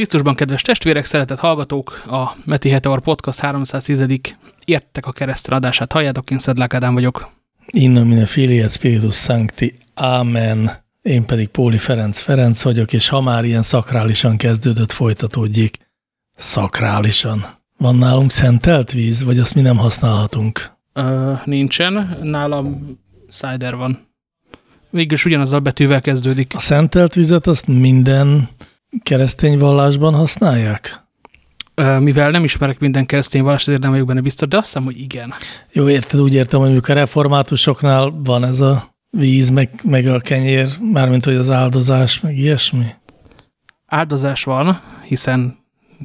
Krisztusban kedves testvérek, szeretett hallgatók, a Meti Heteor Podcast 310. értek a keresztre adását halljátok, én Szedlák Ádám vagyok. Innom mine filiet spiritus sancti, amen. Én pedig Póli Ferenc Ferenc vagyok, és ha már ilyen szakrálisan kezdődött, folytatódjék. Szakrálisan. Van nálunk szentelt víz, vagy azt mi nem használhatunk? Ö, nincsen, nálam cider van. Végülis ugyanazzal betűvel kezdődik. A szentelt vizet azt minden keresztény vallásban használják? Mivel nem ismerek minden keresztény vallást, ezért nem vagyok benne biztos, de azt hiszem, hogy igen. Jó, érted, úgy értem, hogy mondjuk a reformátusoknál van ez a víz, meg, meg a kenyér, mármint hogy az áldozás, meg ilyesmi? Áldozás van, hiszen,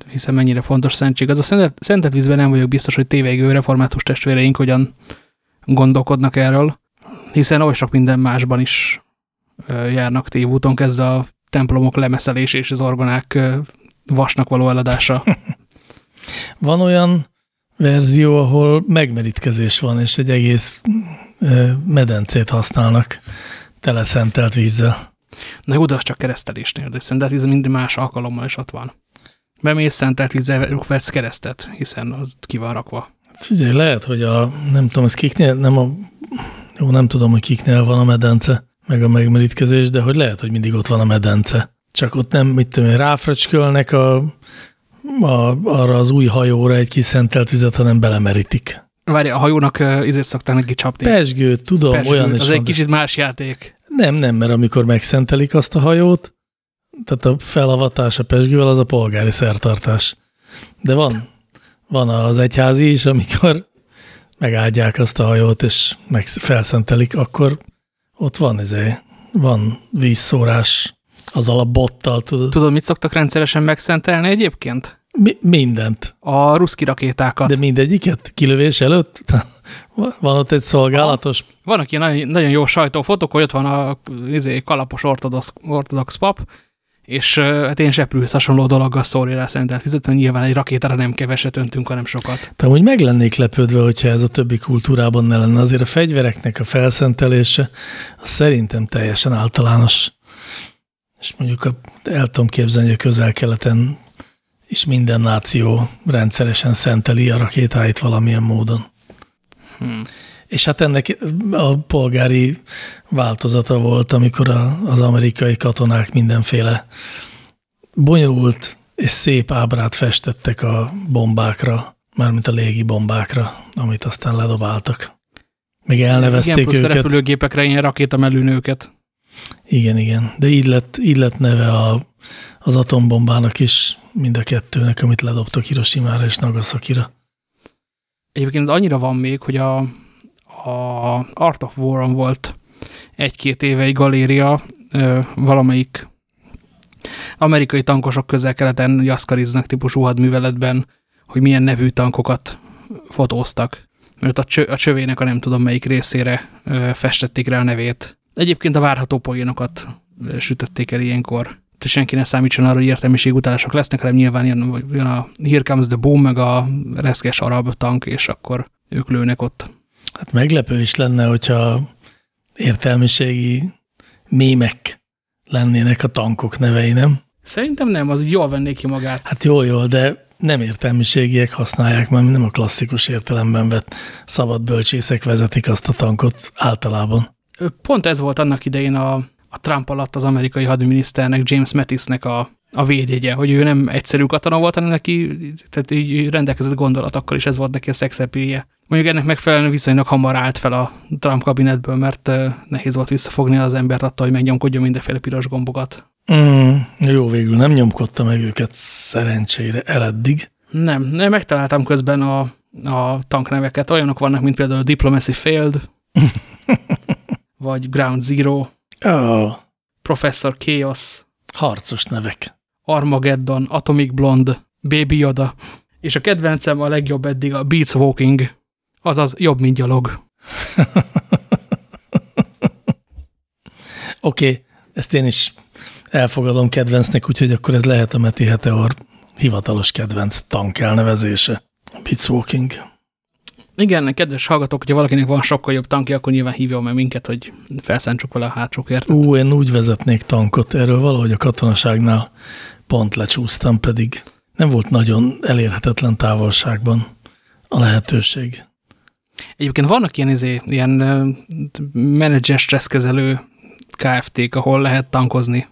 hiszen mennyire fontos szentség. Az a szentet, szentet vízben nem vagyok biztos, hogy tévégő református testvéreink hogyan gondolkodnak erről, hiszen oly sok minden másban is járnak tévúton, kezdve a templomok lemeszelés és az orgonák vasnak való eladása. Van olyan verzió, ahol megmerítkezés van, és egy egész medencét használnak teleszentelt vízzel. Na jó, de az csak keresztelésnél, de szentelt víz minden más alkalommal is ott van. Bemész szentelt vízzel, vetsz keresztet, hiszen az ki van rakva. Hát lehet, hogy a, nem tudom, ez kiknél, nem a, jó, nem tudom, hogy kiknél van a medence, meg a megmerítkezés, de hogy lehet, hogy mindig ott van a medence. Csak ott nem, mit tudom én, ráfröcskölnek a, a, arra az új hajóra egy kis szentelt vizet, hanem belemerítik. Várj, a hajónak uh, izért szokták neki csapni. Pesgő, tudom, Pesgő, olyan is Az van. egy kicsit más játék. Nem, nem, mert amikor megszentelik azt a hajót, tehát a felavatás a pesgővel, az a polgári szertartás. De van, van az egyházi is, amikor megáldják azt a hajót, és meg felszentelik, akkor ott van, izé, van vízszórás azzal a bottal, tudod. Tudod, mit szoktak rendszeresen megszentelni egyébként? Mi, mindent. A ruszki rakétákat. De mindegyiket kilövés előtt? Van ott egy szolgálatos? Vannak ilyen nagyon, nagyon jó sajtófotók, hogy ott van a izé, kalapos ortodox, ortodox pap, és hát én seprűhöz hasonló dologgal szórja rá szentelt vizet, mert nyilván egy rakétára nem keveset öntünk, hanem sokat. Te úgy meg lennék lepődve, hogyha ez a többi kultúrában ne lenne. Azért a fegyvereknek a felszentelése az szerintem teljesen általános. És mondjuk a, el tudom képzelni, hogy a közel-keleten is minden náció rendszeresen szenteli a rakétáit valamilyen módon. Hmm. És hát ennek a polgári változata volt, amikor a, az amerikai katonák mindenféle bonyolult és szép ábrát festettek a bombákra, mármint a légi bombákra, amit aztán ledobáltak. Még elnevezték igen, plusz őket. repülőgépekre ilyen rakétamelőnőket. Igen, igen. De így lett, így lett neve a, az atombombának is, mind a kettőnek, amit ledobtak Hiroshima-ra és Nagasaki-ra. Egyébként annyira van még, hogy a, a Art of War-on volt egy-két éve egy galéria, valamelyik amerikai tankosok közel-keleten jaszkariznak típusú hadműveletben, hogy milyen nevű tankokat fotóztak. Mert a, csö, a csövének a nem tudom melyik részére festették rá a nevét. Egyébként a várható poénokat sütötték el ilyenkor. Senki ne számítson arra, hogy értelmiségutálások lesznek, hanem nyilván jön, jön a Here Comes the Boom, meg a reszkes arab tank, és akkor ők lőnek ott. Hát meglepő is lenne, hogyha értelmiségi mémek lennének a tankok nevei, nem? Szerintem nem, az jól vennék ki magát. Hát jól, jól, de nem értelmiségiek használják, mert nem a klasszikus értelemben vett szabad bölcsészek vezetik azt a tankot általában. Pont ez volt annak idején a, a Trump alatt az amerikai hadminiszternek, James Mattisnek a, a védjegye, hogy ő nem egyszerű katona volt, hanem neki tehát így rendelkezett gondolatokkal, és ez volt neki a szexepéje. Mondjuk ennek megfelelően viszonylag hamar állt fel a Trump kabinetből, mert nehéz volt visszafogni az embert attól, hogy megnyomkodjon mindenféle piros gombokat. Mm, jó, végül nem nyomkodta meg őket szerencsére eleddig. Nem, nem megtaláltam közben a, a tankneveket. Olyanok vannak, mint például Diplomacy Failed, vagy Ground Zero, oh. Professor Chaos, harcos nevek, Armageddon, Atomic Blonde, Baby Yoda, és a kedvencem a legjobb eddig a Beats Walking, azaz jobb, mint gyalog. Oké, okay, ezt én is elfogadom kedvencnek, úgyhogy akkor ez lehet a Meti Heteor hivatalos kedvenc tank elnevezése. Beats Walking. Igen, kedves hallgatók, hogyha valakinek van sokkal jobb tankja, akkor nyilván hívjon meg minket, hogy felszántsuk vele a hátsókértet. Ú, én úgy vezetnék tankot, erről valahogy a katonaságnál pont lecsúsztam, pedig nem volt nagyon elérhetetlen távolságban a lehetőség. Egyébként vannak ilyen, izé, ilyen menedzser stresszkezelő KFT-k, ahol lehet tankozni.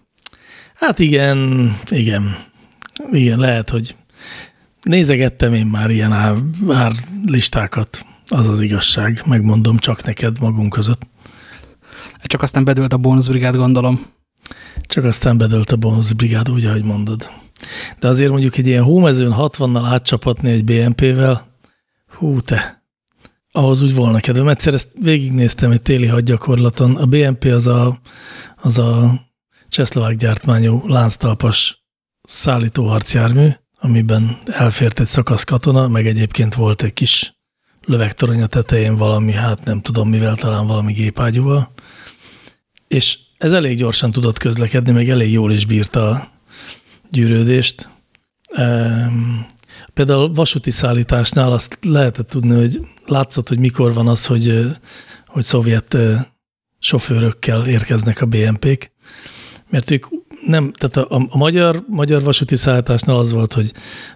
Hát igen, igen. Igen, lehet, hogy nézegettem én már ilyen ár, ár listákat. Az az igazság, megmondom csak neked magunk között. Csak aztán bedőlt a bónuszbrigád, gondolom. Csak aztán bedőlt a bónuszbrigád, úgy, ahogy mondod. De azért mondjuk egy ilyen hómezőn 60-nal átcsapatni egy BNP-vel, hú te, ahhoz úgy volna kedvem. Egyszer ezt végignéztem egy téli hadgyakorlaton. A BNP az a, az a csehszlovák gyártmányú lánctalpas szállítóharcjármű, amiben elfért egy szakasz katona, meg egyébként volt egy kis lövegtorony a tetején valami, hát nem tudom mivel, talán valami gépágyúval. És ez elég gyorsan tudott közlekedni, meg elég jól is bírta a gyűrődést. Például vasúti szállításnál azt lehetett tudni, hogy látszott, hogy mikor van az, hogy, hogy szovjet sofőrökkel érkeznek a BNP-k, mert ők nem, tehát a, a magyar, magyar vasúti szállításnál az volt, hogy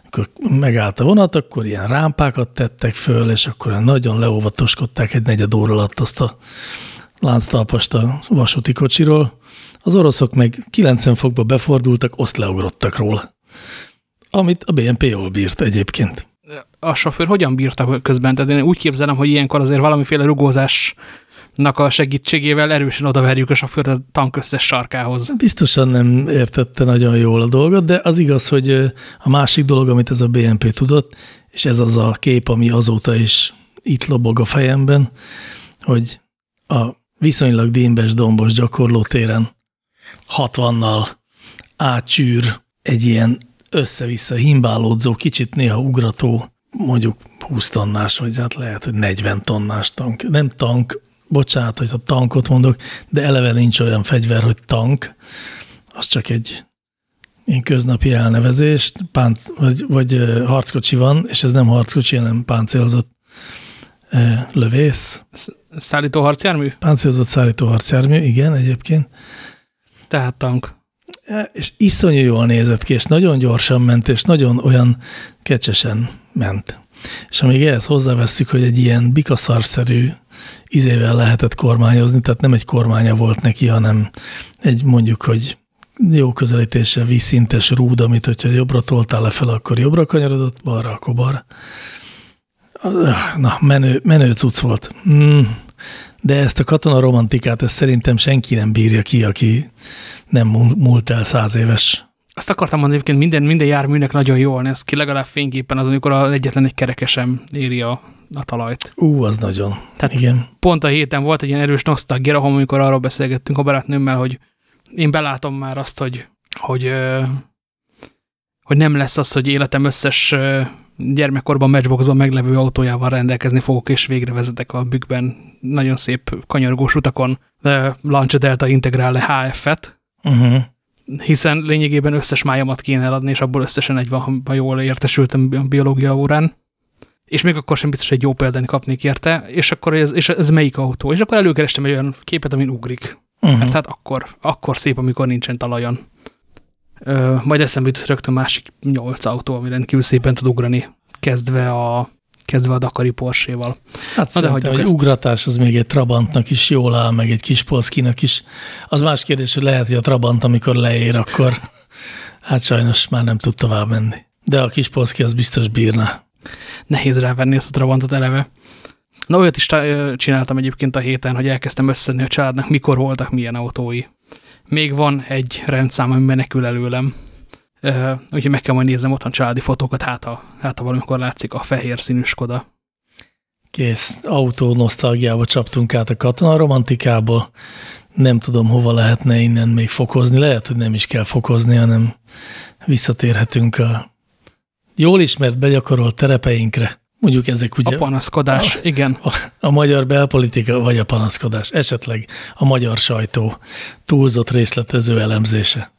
akkor megállt a vonat, akkor ilyen rámpákat tettek föl, és akkor nagyon leóvatoskodták egy negyed óra alatt azt a lánctalpast a vasúti kocsiról. Az oroszok meg 90 fokba befordultak, azt leugrottak róla. Amit a BNP jól bírt egyébként. A sofőr hogyan bírta közben? Tehát én úgy képzelem, hogy ilyenkor azért valamiféle rugózás a segítségével erősen odaverjük a sofőrt a tank összes sarkához. Biztosan nem értette nagyon jól a dolgot, de az igaz, hogy a másik dolog, amit ez a BNP tudott, és ez az a kép, ami azóta is itt lobog a fejemben, hogy a viszonylag démbes dombos gyakorlótéren 60-nal átsűr egy ilyen össze-vissza himbálódzó, kicsit néha ugrató, mondjuk 20 tonnás, vagy hát lehet, hogy 40 tonnás tank. Nem tank, bocsánat, hogy a tankot mondok, de eleve nincs olyan fegyver, hogy tank, az csak egy én köznapi elnevezés, pánc, vagy, vagy harckocsi van, és ez nem harckocsi, hanem páncélzott e, lövész. Szállító harcjármű? Páncélzott szállító harcjármű, igen, egyébként. Tehát tank. És iszonyú jól nézett ki, és nagyon gyorsan ment, és nagyon olyan kecsesen ment. És amíg ehhez hozzávesszük, hogy egy ilyen bikaszarszerű izével lehetett kormányozni, tehát nem egy kormánya volt neki, hanem egy mondjuk, hogy jó közelítéssel vízszintes rúd, amit hogyha jobbra toltál le fel, akkor jobbra kanyarodott, balra, akkor balra. Na, menő, menő cucc volt. Mm. De ezt a katona romantikát, ezt szerintem senki nem bírja ki, aki nem múlt el száz éves. Azt akartam mondani, hogy minden, minden járműnek nagyon jól néz ki, legalább fényképpen az, amikor az egyetlen egy kerekesem éri a a talajt. Ú, az nagyon. Tehát Igen. pont a héten volt egy ilyen erős nosztalgia, amikor arról beszélgettünk a barátnőmmel, hogy én belátom már azt, hogy, hogy, hogy nem lesz az, hogy életem összes gyermekkorban Matchboxban meglevő autójával rendelkezni fogok, és végre vezetek a bükkben nagyon szép kanyargós utakon Lancia Delta integrál HF-et, uh. -huh. hiszen lényegében összes májamat kéne eladni, és abból összesen egy van, ha jól értesültem a biológia órán és még akkor sem biztos egy jó példán kapnék érte, és akkor ez, és ez melyik autó? És akkor előkerestem egy olyan képet, amin ugrik. Uh -huh. hát, akkor, akkor szép, amikor nincsen talajon. Ö, majd eszembe jut rögtön másik nyolc autó, ami rendkívül szépen tud ugrani, kezdve a, kezdve a Dakari Porsche-val. Hát Na, de hogy egy ezt... ugratás az még egy Trabantnak is jól áll, meg egy kis Polszkinak is. Az más kérdés, hogy lehet, hogy a Trabant, amikor leér, akkor hát sajnos már nem tud tovább menni. De a kis Polszki az biztos bírna nehéz rávenni ezt a Trabantot eleve. Na, olyat is csináltam egyébként a héten, hogy elkezdtem összedni a családnak, mikor voltak milyen autói. Még van egy rendszám, ami menekül előlem. Uh, úgyhogy meg kell majd néznem otthon családi fotókat, hát ha, hát ha valamikor látszik a fehér színű Skoda. Kész, autó nosztalgiába csaptunk át a katona romantikába. Nem tudom, hova lehetne innen még fokozni. Lehet, hogy nem is kell fokozni, hanem visszatérhetünk a jól ismert begyakorolt terepeinkre. Mondjuk ezek ugye... A panaszkodás, a, igen. A, a magyar belpolitika vagy a panaszkodás, esetleg a magyar sajtó túlzott részletező elemzése.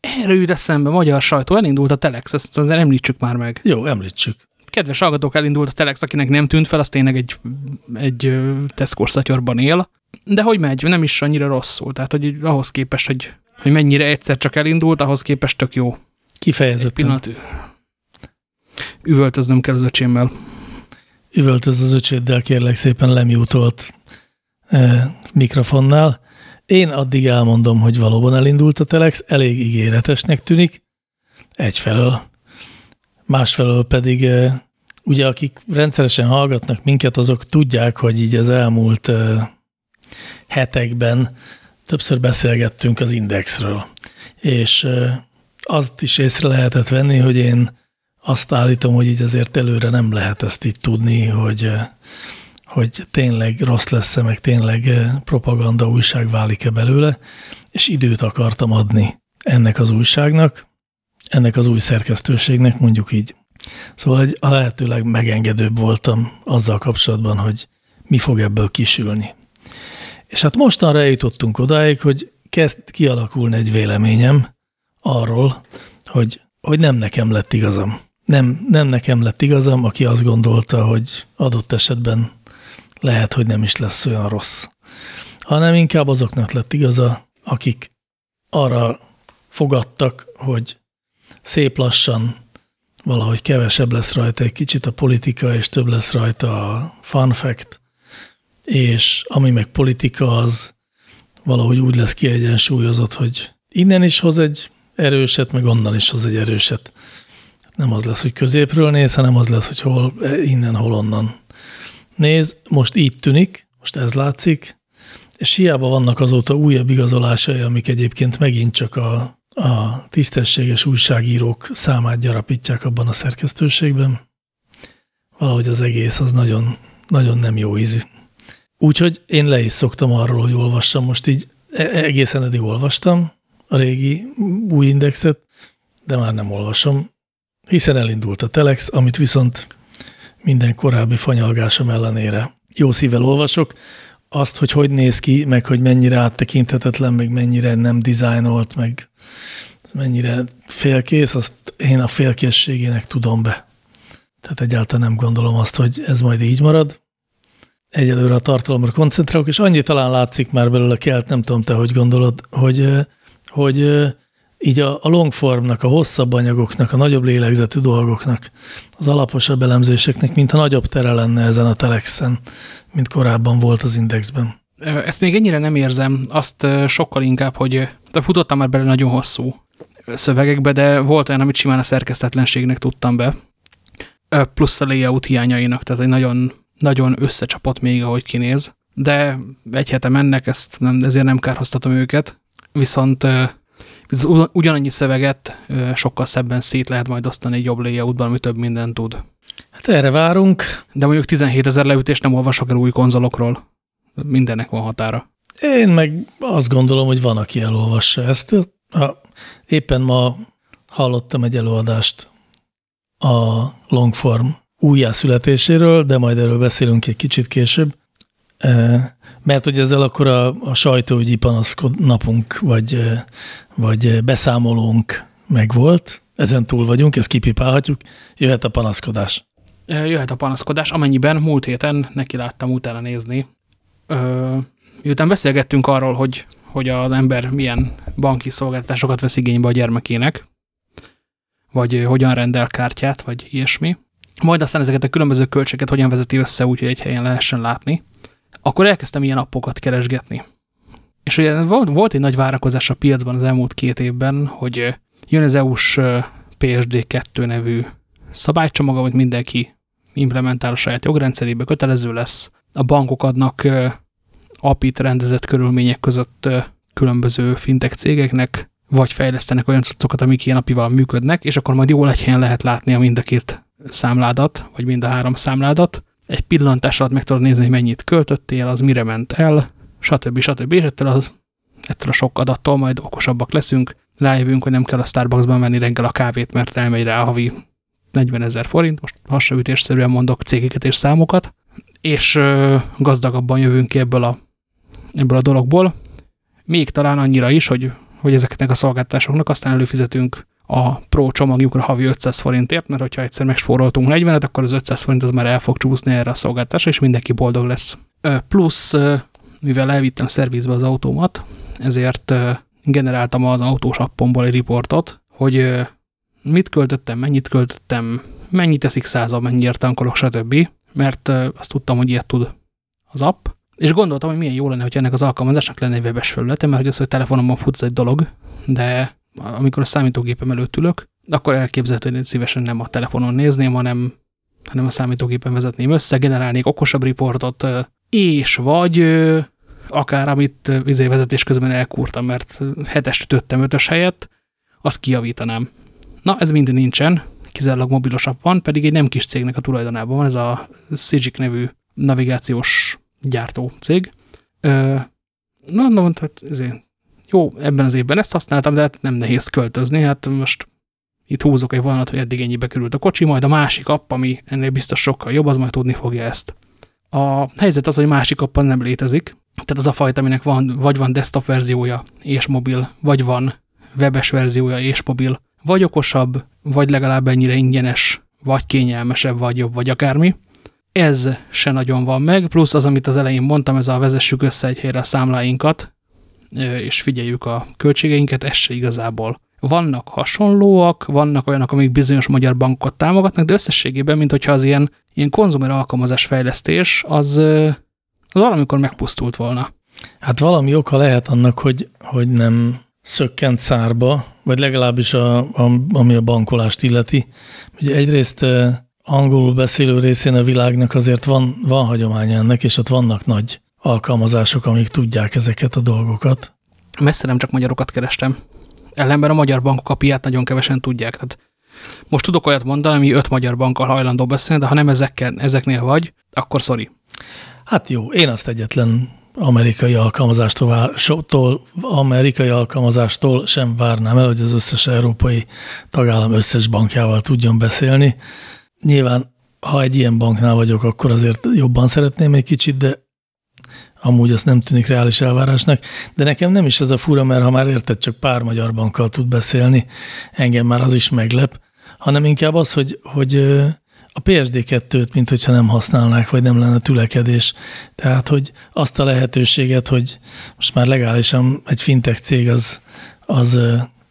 Erről jut eszembe, magyar sajtó, elindult a Telex, ezt azért említsük már meg. Jó, említsük. Kedves hallgatók, elindult a Telex, akinek nem tűnt fel, az tényleg egy, egy Tesco szatyorban él. De hogy megy, nem is annyira rosszul. Tehát, hogy ahhoz képest, hogy, hogy mennyire egyszer csak elindult, ahhoz képest tök jó. Kifejezetten. pillanat. Üvöltöznöm kell az öcsémmel. Üvöltöz az öcséddel, kérlek szépen lemjutolt e, mikrofonnál. Én addig elmondom, hogy valóban elindult a Telex, elég ígéretesnek tűnik, egyfelől. Másfelől pedig, e, ugye akik rendszeresen hallgatnak minket, azok tudják, hogy így az elmúlt e, hetekben többször beszélgettünk az Indexről. És e, azt is észre lehetett venni, hogy én azt állítom, hogy így azért előre nem lehet ezt így tudni, hogy, hogy tényleg rossz lesz-e, meg tényleg propaganda újság válik-e belőle, és időt akartam adni ennek az újságnak, ennek az új szerkesztőségnek, mondjuk így. Szóval egy, a lehetőleg megengedőbb voltam azzal kapcsolatban, hogy mi fog ebből kisülni. És hát mostanra eljutottunk odáig, hogy kezd kialakulni egy véleményem arról, hogy, hogy nem nekem lett igazam nem, nem nekem lett igazam, aki azt gondolta, hogy adott esetben lehet, hogy nem is lesz olyan rossz, hanem inkább azoknak lett igaza, akik arra fogadtak, hogy szép lassan valahogy kevesebb lesz rajta egy kicsit a politika, és több lesz rajta a fun fact, és ami meg politika, az valahogy úgy lesz kiegyensúlyozott, hogy innen is hoz egy erőset, meg onnan is hoz egy erőset. Nem az lesz, hogy középről néz, hanem az lesz, hogy hol innen, hol onnan néz. Most így tűnik, most ez látszik, és hiába vannak azóta újabb igazolásai, amik egyébként megint csak a, a tisztességes újságírók számát gyarapítják abban a szerkesztőségben. Valahogy az egész az nagyon, nagyon nem jó ízű. Úgyhogy én le is szoktam arról, hogy olvassam. Most így e, egészen eddig olvastam a régi új indexet, de már nem olvasom hiszen elindult a Telex, amit viszont minden korábbi fanyalgásom ellenére jó szívvel olvasok. Azt, hogy hogy néz ki, meg hogy mennyire áttekinthetetlen, meg mennyire nem dizájnolt, meg mennyire félkész, azt én a félkészségének tudom be. Tehát egyáltalán nem gondolom azt, hogy ez majd így marad. Egyelőre a tartalomra koncentrálok, és annyi talán látszik már belőle kelt, nem tudom te, hogy gondolod, hogy, hogy így a, a longformnak, a hosszabb anyagoknak, a nagyobb lélegzetű dolgoknak, az alaposabb elemzéseknek, mintha nagyobb tere lenne ezen a telexen, mint korábban volt az indexben. Ezt még ennyire nem érzem, azt sokkal inkább, hogy de futottam már bele nagyon hosszú szövegekbe, de volt olyan, amit simán a szerkesztetlenségnek tudtam be, plusz a layout hiányainak, tehát egy nagyon, nagyon összecsapott még, ahogy kinéz, de egy hete mennek, ezt nem, ezért nem kárhoztatom őket, viszont ugyanannyi szöveget sokkal szebben szét lehet majd osztani egy jobb layoutban, ami több mindent tud. Hát erre várunk. De mondjuk 17 ezer leütést nem olvasok el új konzolokról. Mindennek van határa. Én meg azt gondolom, hogy van, aki elolvassa ezt. Ha éppen ma hallottam egy előadást a longform újjászületéséről, de majd erről beszélünk egy kicsit később. Mert hogy ezzel akkor a, a sajtóügyi panaszkod napunk, vagy, vagy beszámolónk megvolt, ezen túl vagyunk, ezt kipipálhatjuk, jöhet a panaszkodás. Jöhet a panaszkodás, amennyiben múlt héten neki láttam utána nézni. Ö, miután beszélgettünk arról, hogy, hogy az ember milyen banki szolgáltatásokat vesz igénybe a gyermekének, vagy hogyan rendel kártyát, vagy ilyesmi, majd aztán ezeket a különböző költségeket hogyan vezeti össze úgy, hogy egy helyen lehessen látni, akkor elkezdtem ilyen appokat keresgetni. És ugye volt, egy nagy várakozás a piacban az elmúlt két évben, hogy jön az EU-s PSD2 nevű szabálycsomag, amit mindenki implementál a saját jogrendszerébe, kötelező lesz. A bankok adnak API-t rendezett körülmények között különböző fintech cégeknek, vagy fejlesztenek olyan cuccokat, amik ilyen apival működnek, és akkor majd jól egy helyen lehet látni a mind a két számládat, vagy mind a három számládat, egy pillantás alatt meg tudod nézni, hogy mennyit költöttél, az mire ment el, stb. stb. És ettől, az, ettől a sok adattól majd okosabbak leszünk, rájövünk, hogy nem kell a Starbucksban menni reggel a kávét, mert elmegy rá a havi 40 ezer forint, most hasraütésszerűen mondok cégeket és számokat, és ö, gazdagabban jövünk ki ebből a, ebből a dologból. Még talán annyira is, hogy, hogy ezeknek a szolgáltatásoknak aztán előfizetünk a Pro csomagjukra havi 500 forintért, mert hogyha egyszer megspóroltunk 40-et, akkor az 500 forint az már el fog csúszni erre a szolgáltatásra, és mindenki boldog lesz. Plusz, mivel elvittem szervizbe az autómat, ezért generáltam az autós appomból egy riportot, hogy mit költöttem, mennyit költöttem, mennyit eszik százal, mennyiért tankolok, stb. Mert azt tudtam, hogy ilyet tud az app. És gondoltam, hogy milyen jó lenne, hogy ennek az alkalmazásnak lenne egy webes felülete, mert hogy az, hogy telefonomon fut, ez egy dolog, de amikor a számítógépem előtt ülök, akkor elképzelhető, hogy szívesen nem a telefonon nézném, hanem, hanem a számítógépen vezetném össze, generálnék okosabb riportot, és vagy akár amit vizé vezetés közben elkúrtam, mert hetes ütöttem ötös helyett, azt kiavítanám. Na, ez minden nincsen, kizárólag mobilosabb van, pedig egy nem kis cégnek a tulajdonában van, ez a Sigic nevű navigációs gyártó cég. Na, na, hát ezért jó, ebben az évben ezt használtam, de hát nem nehéz költözni, hát most itt húzok egy vonalat, hogy eddig ennyibe került a kocsi, majd a másik app, ami ennél biztos sokkal jobb, az majd tudni fogja ezt. A helyzet az, hogy másik app nem létezik, tehát az a fajta, aminek van, vagy van desktop verziója és mobil, vagy van webes verziója és mobil, vagy okosabb, vagy legalább ennyire ingyenes, vagy kényelmesebb, vagy jobb, vagy akármi. Ez se nagyon van meg, plusz az, amit az elején mondtam, ez a vezessük össze egy helyre a számláinkat, és figyeljük a költségeinket, ez se igazából. Vannak hasonlóak, vannak olyanok, amik bizonyos magyar bankot támogatnak, de összességében, mint hogyha az ilyen, ilyen konzumer alkalmazás fejlesztés, az, az valamikor megpusztult volna. Hát valami oka lehet annak, hogy, hogy nem szökkent szárba, vagy legalábbis a, a, ami a bankolást illeti. Ugye egyrészt angolul beszélő részén a világnak azért van, van hagyománya ennek, és ott vannak nagy alkalmazások, amik tudják ezeket a dolgokat. Messze nem csak magyarokat kerestem. Ellenben a magyar bankok a piát nagyon kevesen tudják. Tehát most tudok olyat mondani, ami öt magyar bankkal hajlandó beszélni, de ha nem ezekkel, ezeknél vagy, akkor sorry. Hát jó, én azt egyetlen amerikai alkalmazástól, tól, amerikai alkalmazástól sem várnám el, hogy az összes európai tagállam összes bankjával tudjon beszélni. Nyilván, ha egy ilyen banknál vagyok, akkor azért jobban szeretném egy kicsit, de amúgy azt nem tűnik reális elvárásnak, de nekem nem is ez a fura, mert ha már érted, csak pár magyar bankkal tud beszélni, engem már az is meglep, hanem inkább az, hogy, hogy a PSD2-t, mint hogyha nem használnák, vagy nem lenne tülekedés. Tehát, hogy azt a lehetőséget, hogy most már legálisan egy fintech cég az, az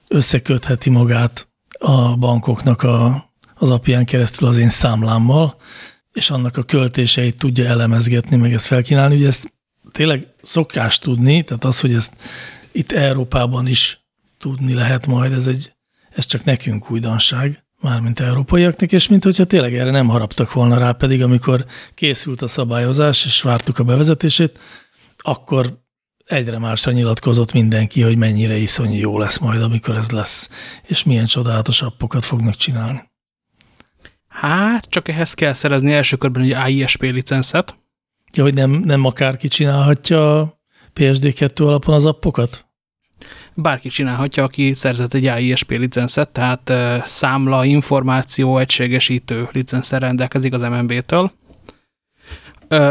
összekötheti magát a bankoknak a, az apján keresztül az én számlámmal, és annak a költéseit tudja elemezgetni, meg ezt felkínálni. Ugye ezt tényleg szokás tudni, tehát az, hogy ezt itt Európában is tudni lehet majd, ez, egy, ez csak nekünk újdonság, mármint európaiaknak, és mint hogyha tényleg erre nem haraptak volna rá, pedig amikor készült a szabályozás, és vártuk a bevezetését, akkor egyre másra nyilatkozott mindenki, hogy mennyire iszonyú jó lesz majd, amikor ez lesz, és milyen csodálatos appokat fognak csinálni. Hát, csak ehhez kell szerezni első körben egy AISP licenszet, Ja, hogy nem, nem akárki csinálhatja a PSD2 alapon az appokat? Bárki csinálhatja, aki szerzett egy AISP licenszet, tehát számla, információ, egységesítő licenszer rendelkezik az MNB-től,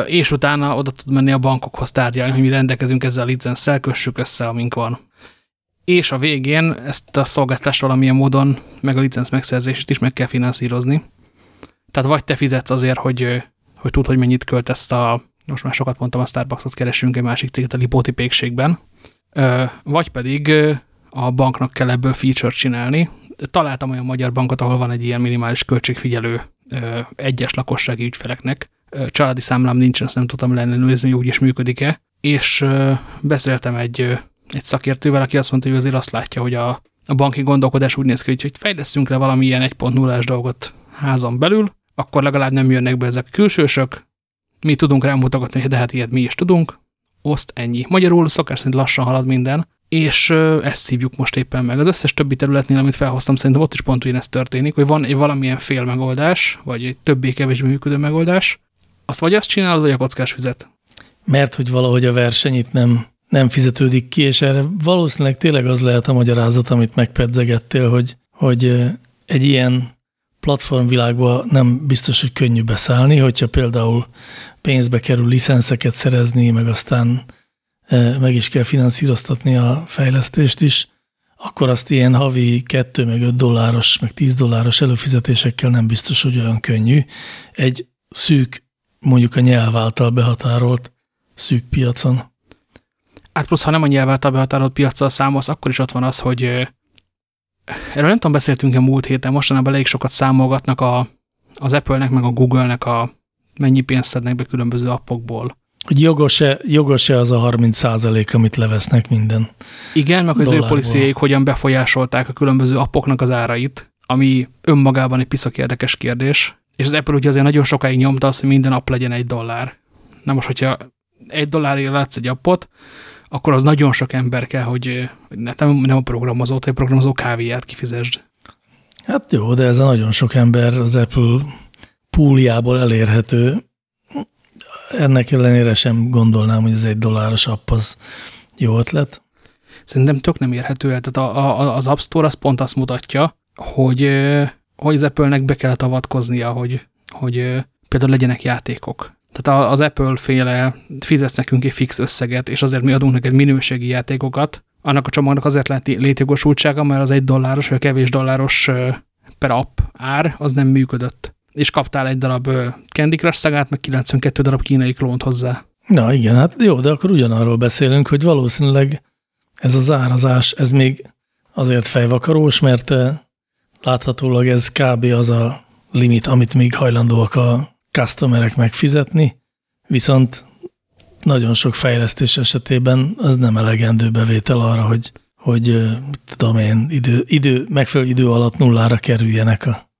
és utána oda tud menni a bankokhoz tárgyalni, hogy mi rendelkezünk ezzel a licenszel, kössük össze, amink van. És a végén ezt a szolgáltást valamilyen módon, meg a licenc megszerzését is meg kell finanszírozni. Tehát vagy te fizetsz azért, hogy hogy tud, hogy mennyit költ a, most már sokat mondtam, a Starbucksot keresünk egy másik céget a Lipóti pékségben, vagy pedig a banknak kell ebből feature csinálni. Találtam olyan magyar bankot, ahol van egy ilyen minimális költségfigyelő egyes lakossági ügyfeleknek. Családi számlám nincsen, azt nem tudtam ellenőrizni, hogy úgy is működik-e. És beszéltem egy, egy szakértővel, aki azt mondta, hogy azért azt látja, hogy a, a banki gondolkodás úgy néz ki, hogy fejlesztünk le valamilyen 1.0-ás dolgot házon belül, akkor legalább nem jönnek be ezek a külsősök, mi tudunk rámutatni, hogy de hát ilyet mi is tudunk, oszt ennyi. Magyarul szokás szerint lassan halad minden, és ezt szívjuk most éppen meg. Az összes többi területnél, amit felhoztam, szerintem ott is pont ugyanezt történik, hogy van egy valamilyen fél megoldás, vagy egy többé-kevésbé működő megoldás, azt vagy azt csinálod, vagy a kockás fizet. Mert hogy valahogy a verseny itt nem, nem fizetődik ki, és erre valószínűleg tényleg az lehet a magyarázat, amit megpedzegettél, hogy, hogy egy ilyen platformvilágban nem biztos, hogy könnyű beszállni, hogyha például pénzbe kerül licenszeket szerezni, meg aztán e, meg is kell finanszíroztatni a fejlesztést is, akkor azt ilyen havi 2, meg 5 dolláros, meg 10 dolláros előfizetésekkel nem biztos, hogy olyan könnyű. Egy szűk, mondjuk a nyelv által behatárolt szűk piacon. Hát plusz, ha nem a nyelv által behatárolt piacsal számolsz, akkor is ott van az, hogy erről nem tudom, beszéltünk-e múlt héten, mostanában elég sokat számolgatnak a, az Apple-nek, meg a Google-nek a mennyi pénzt szednek be különböző appokból. Hogy jogos-e jogos -e az a 30 százalék, amit levesznek minden Igen, meg az ő policyék hogyan befolyásolták a különböző appoknak az árait, ami önmagában egy piszak érdekes kérdés. És az Apple ugye azért nagyon sokáig nyomta azt, hogy minden app legyen egy dollár. Na most, hogyha egy dollárért látsz egy appot, akkor az nagyon sok ember kell, hogy nem, nem a programozót, a programozó kávéját kifizesd. Hát jó, de ez a nagyon sok ember az Apple pooljából elérhető. Ennek ellenére sem gondolnám, hogy ez egy dolláros app az jó ötlet. Szerintem tök nem érhető el. Tehát a, a, az App Store az pont azt mutatja, hogy, hogy az Apple-nek be kellett avatkoznia, hogy, hogy például legyenek játékok. Tehát az Apple féle fizetsz nekünk egy fix összeget, és azért mi adunk neked minőségi játékokat, annak a csomagnak azért lehet létjogosultsága, mert az egy dolláros, vagy kevés dolláros per app ár, az nem működött. És kaptál egy darab Candy Crush szagát, meg 92 darab kínai klónt hozzá. Na igen, hát jó, de akkor ugyanarról beszélünk, hogy valószínűleg ez az árazás, ez még azért fejvakarós, mert láthatólag ez kb. az a limit, amit még hajlandóak a customerek megfizetni, viszont nagyon sok fejlesztés esetében az nem elegendő bevétel arra, hogy, hogy tudom én, idő, idő, megfelelő idő alatt nullára kerüljenek a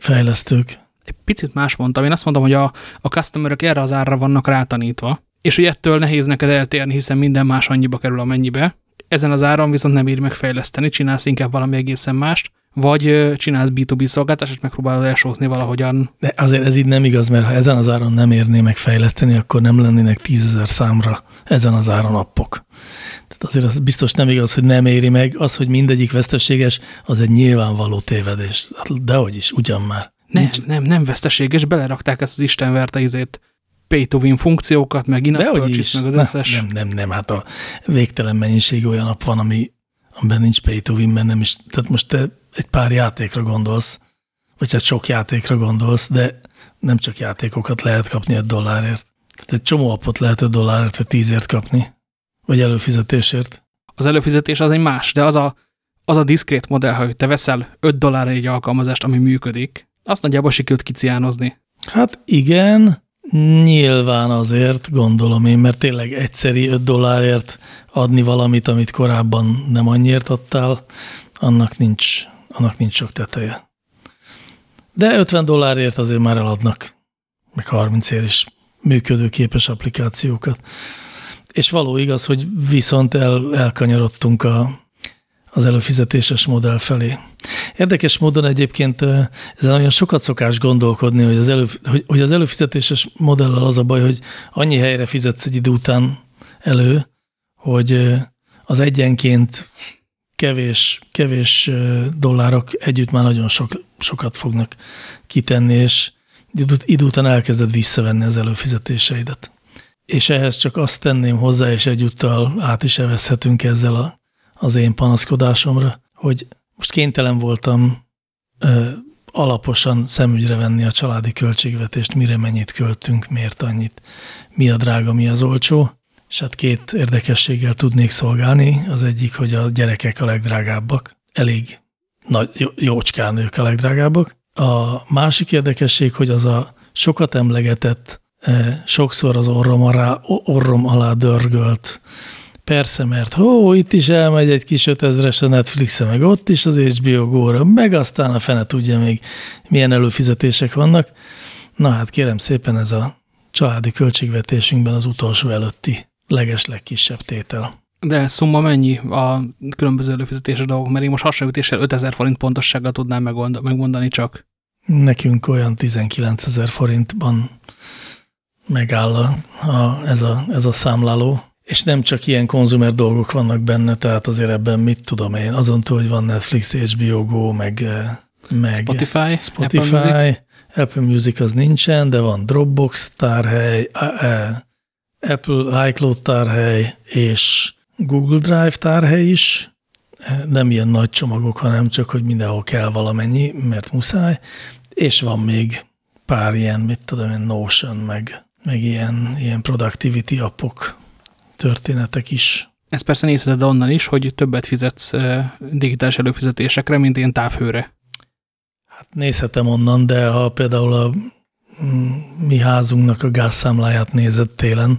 fejlesztők. Egy picit más mondtam. Én azt mondom, hogy a, a customerök erre az árra vannak rátanítva, és hogy ettől nehéz neked eltérni, hiszen minden más annyiba kerül amennyibe. Ezen az áron viszont nem ér megfejleszteni, csinálsz inkább valami egészen mást, vagy csinálsz B2B szolgáltást, és megpróbálod elsózni valahogyan. De azért ez így nem igaz, mert ha ezen az áron nem érné megfejleszteni, akkor nem lennének tízezer számra ezen az áron appok. Tehát azért az biztos nem igaz, hogy nem éri meg. Az, hogy mindegyik veszteséges, az egy nyilvánvaló tévedés. Dehogy is, ugyan már. Nem, Nincs. nem, nem veszteséges. Belerakták ezt az Isten verte izét pay to win funkciókat, meg in purchase, meg az nem, összes. Nem, nem, nem, hát a végtelen mennyiség olyan nap van, ami, amiben nincs pay to win, nem is. Tehát most te egy pár játékra gondolsz, vagy hát sok játékra gondolsz, de nem csak játékokat lehet kapni 5 dollárért. Tehát egy csomó appot lehet 5 dollárért vagy 10ért kapni, vagy előfizetésért. Az előfizetés az egy más, de az a, az a diszkrét modell, hogy te veszel 5 dollárért egy alkalmazást, ami működik, azt nagyjából sikerült kiciánozni. Hát igen, nyilván azért gondolom én, mert tényleg egyszeri 5 dollárért adni valamit, amit korábban nem annyiért adtál, annak nincs annak nincs sok teteje. De 50 dollárért azért már eladnak, meg 30 ér is működőképes applikációkat. És való igaz, hogy viszont el, elkanyarodtunk a, az előfizetéses modell felé. Érdekes módon egyébként ezen olyan sokat szokás gondolkodni, hogy az, elő, hogy, hogy az előfizetéses modellel az a baj, hogy annyi helyre fizetsz egy idő után elő, hogy az egyenként kevés, kevés dollárok együtt már nagyon sok, sokat fognak kitenni, és idő után elkezded visszavenni az előfizetéseidet. És ehhez csak azt tenném hozzá, és egyúttal át is evezhetünk ezzel a, az én panaszkodásomra, hogy most kénytelen voltam ö, alaposan szemügyre venni a családi költségvetést, mire mennyit költünk, miért annyit, mi a drága, mi az olcsó, és hát két érdekességgel tudnék szolgálni. Az egyik, hogy a gyerekek a legdrágábbak, elég nagy, jócskán ők a legdrágábbak. A másik érdekesség, hogy az a sokat emlegetett, eh, sokszor az orrom alá, orrom alá dörgölt, persze, mert hó, itt is elmegy egy kis ötezres a netflix -e, meg ott is az HBO Go-ra, meg aztán a fene tudja még, milyen előfizetések vannak. Na hát kérem szépen, ez a családi költségvetésünkben az utolsó előtti leges legkisebb tétel. De szumma mennyi a különböző előfizetéses dolgok? Mert én most hasonlítéssel 5000 forint pontossággal tudnám megmondani csak. Nekünk olyan 19 ezer forintban megáll a, a, ez, a, ez a számláló. És nem csak ilyen konzumer dolgok vannak benne, tehát azért ebben mit tudom én, azon túl, hogy van Netflix, HBO Go, meg, meg Spotify, Spotify Apple Music. Apple Music az nincsen, de van Dropbox tárhely, Apple iCloud tárhely és Google Drive tárhely is, nem ilyen nagy csomagok, hanem csak, hogy mindenhol kell valamennyi, mert muszáj, és van még pár ilyen, mit tudom én, Notion, meg, meg ilyen, ilyen productivity appok, történetek is. Ez persze nézheted onnan is, hogy többet fizetsz digitális előfizetésekre, mint én távhőre. Hát nézhetem onnan, de ha például a mi házunknak a gázszámláját nézed télen,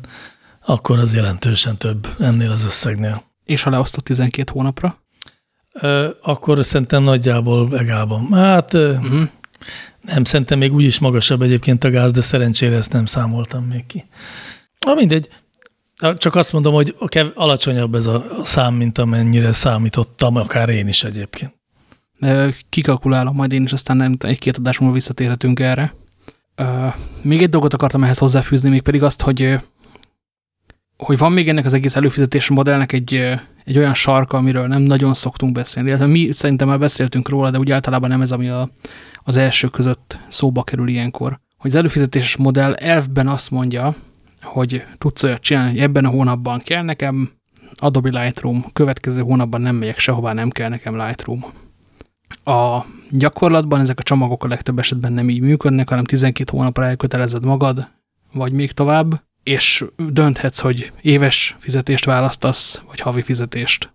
akkor az jelentősen több ennél az összegnél. És ha leosztott 12 hónapra? Akkor szerintem nagyjából egálban. Hát uh mhm. -huh. nem, szerintem még úgyis magasabb egyébként a gáz, de szerencsére ezt nem számoltam még ki. Na mindegy, csak azt mondom, hogy alacsonyabb ez a szám, mint amennyire számítottam, akár én is egyébként. Kikalkulálom majd én is, aztán nem egy-két adás múlva visszatérhetünk erre. Még egy dolgot akartam ehhez hozzáfűzni, még pedig azt, hogy hogy van még ennek az egész előfizetés modellnek egy, egy olyan sarka, amiről nem nagyon szoktunk beszélni. Illetve mi szerintem már beszéltünk róla, de úgy általában nem ez, ami a, az első között szóba kerül ilyenkor. Hogy az előfizetéses modell elfben azt mondja, hogy tudsz olyat csinálni, hogy ebben a hónapban kell nekem Adobe Lightroom, következő hónapban nem megyek sehová, nem kell nekem Lightroom. A gyakorlatban ezek a csomagok a legtöbb esetben nem így működnek, hanem 12 hónapra elkötelezed magad, vagy még tovább, és dönthetsz, hogy éves fizetést választasz, vagy havi fizetést.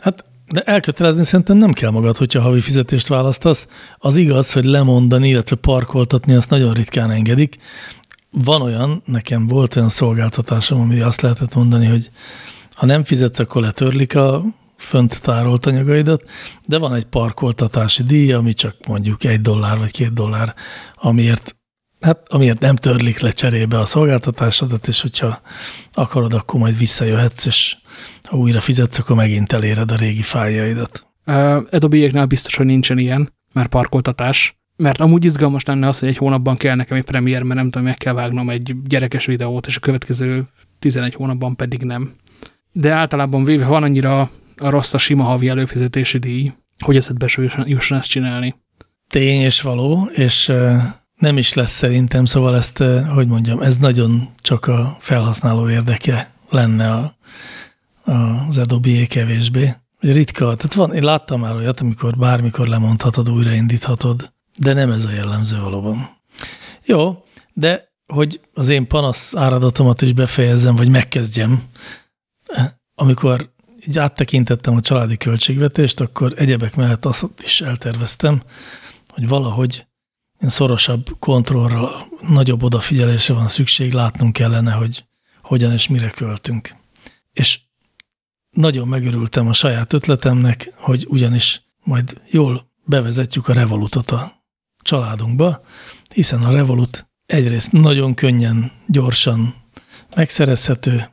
Hát, de elkötelezni szerintem nem kell magad, hogyha havi fizetést választasz. Az igaz, hogy lemondani, illetve parkoltatni azt nagyon ritkán engedik. Van olyan, nekem volt olyan szolgáltatásom, ami azt lehetett mondani, hogy ha nem fizetsz, akkor letörlik a fönt tárolt anyagaidat, de van egy parkoltatási díj, ami csak mondjuk egy dollár vagy két dollár, amiért Hát amiért nem törlik le cserébe a szolgáltatásodat, és hogyha akarod, akkor majd visszajöhetsz, és ha újra fizetsz, akkor megint eléred a régi fájjaidat. Adobe-éknál biztos, hogy nincsen ilyen, már parkoltatás, mert amúgy izgalmas lenne az, hogy egy hónapban kell nekem egy premier, mert nem tudom, meg kell vágnom egy gyerekes videót, és a következő 11 hónapban pedig nem. De általában véve van annyira a rossz a sima havi előfizetési díj, hogy eszedbe jusson ezt csinálni. Tény és való, és nem is lesz szerintem, szóval ezt, eh, hogy mondjam, ez nagyon csak a felhasználó érdeke lenne a, az Adobe kevésbé. Ritka, tehát van, én láttam már olyat, amikor bármikor lemondhatod, újraindíthatod, de nem ez a jellemző valóban. Jó, de hogy az én panasz áradatomat is befejezzem, vagy megkezdjem, amikor így áttekintettem a családi költségvetést, akkor egyebek mellett azt is elterveztem, hogy valahogy szorosabb kontrollra, nagyobb odafigyelésre van szükség, látnunk kellene, hogy hogyan és mire költünk. És nagyon megörültem a saját ötletemnek, hogy ugyanis majd jól bevezetjük a Revolutot a családunkba, hiszen a Revolut egyrészt nagyon könnyen, gyorsan megszerezhető,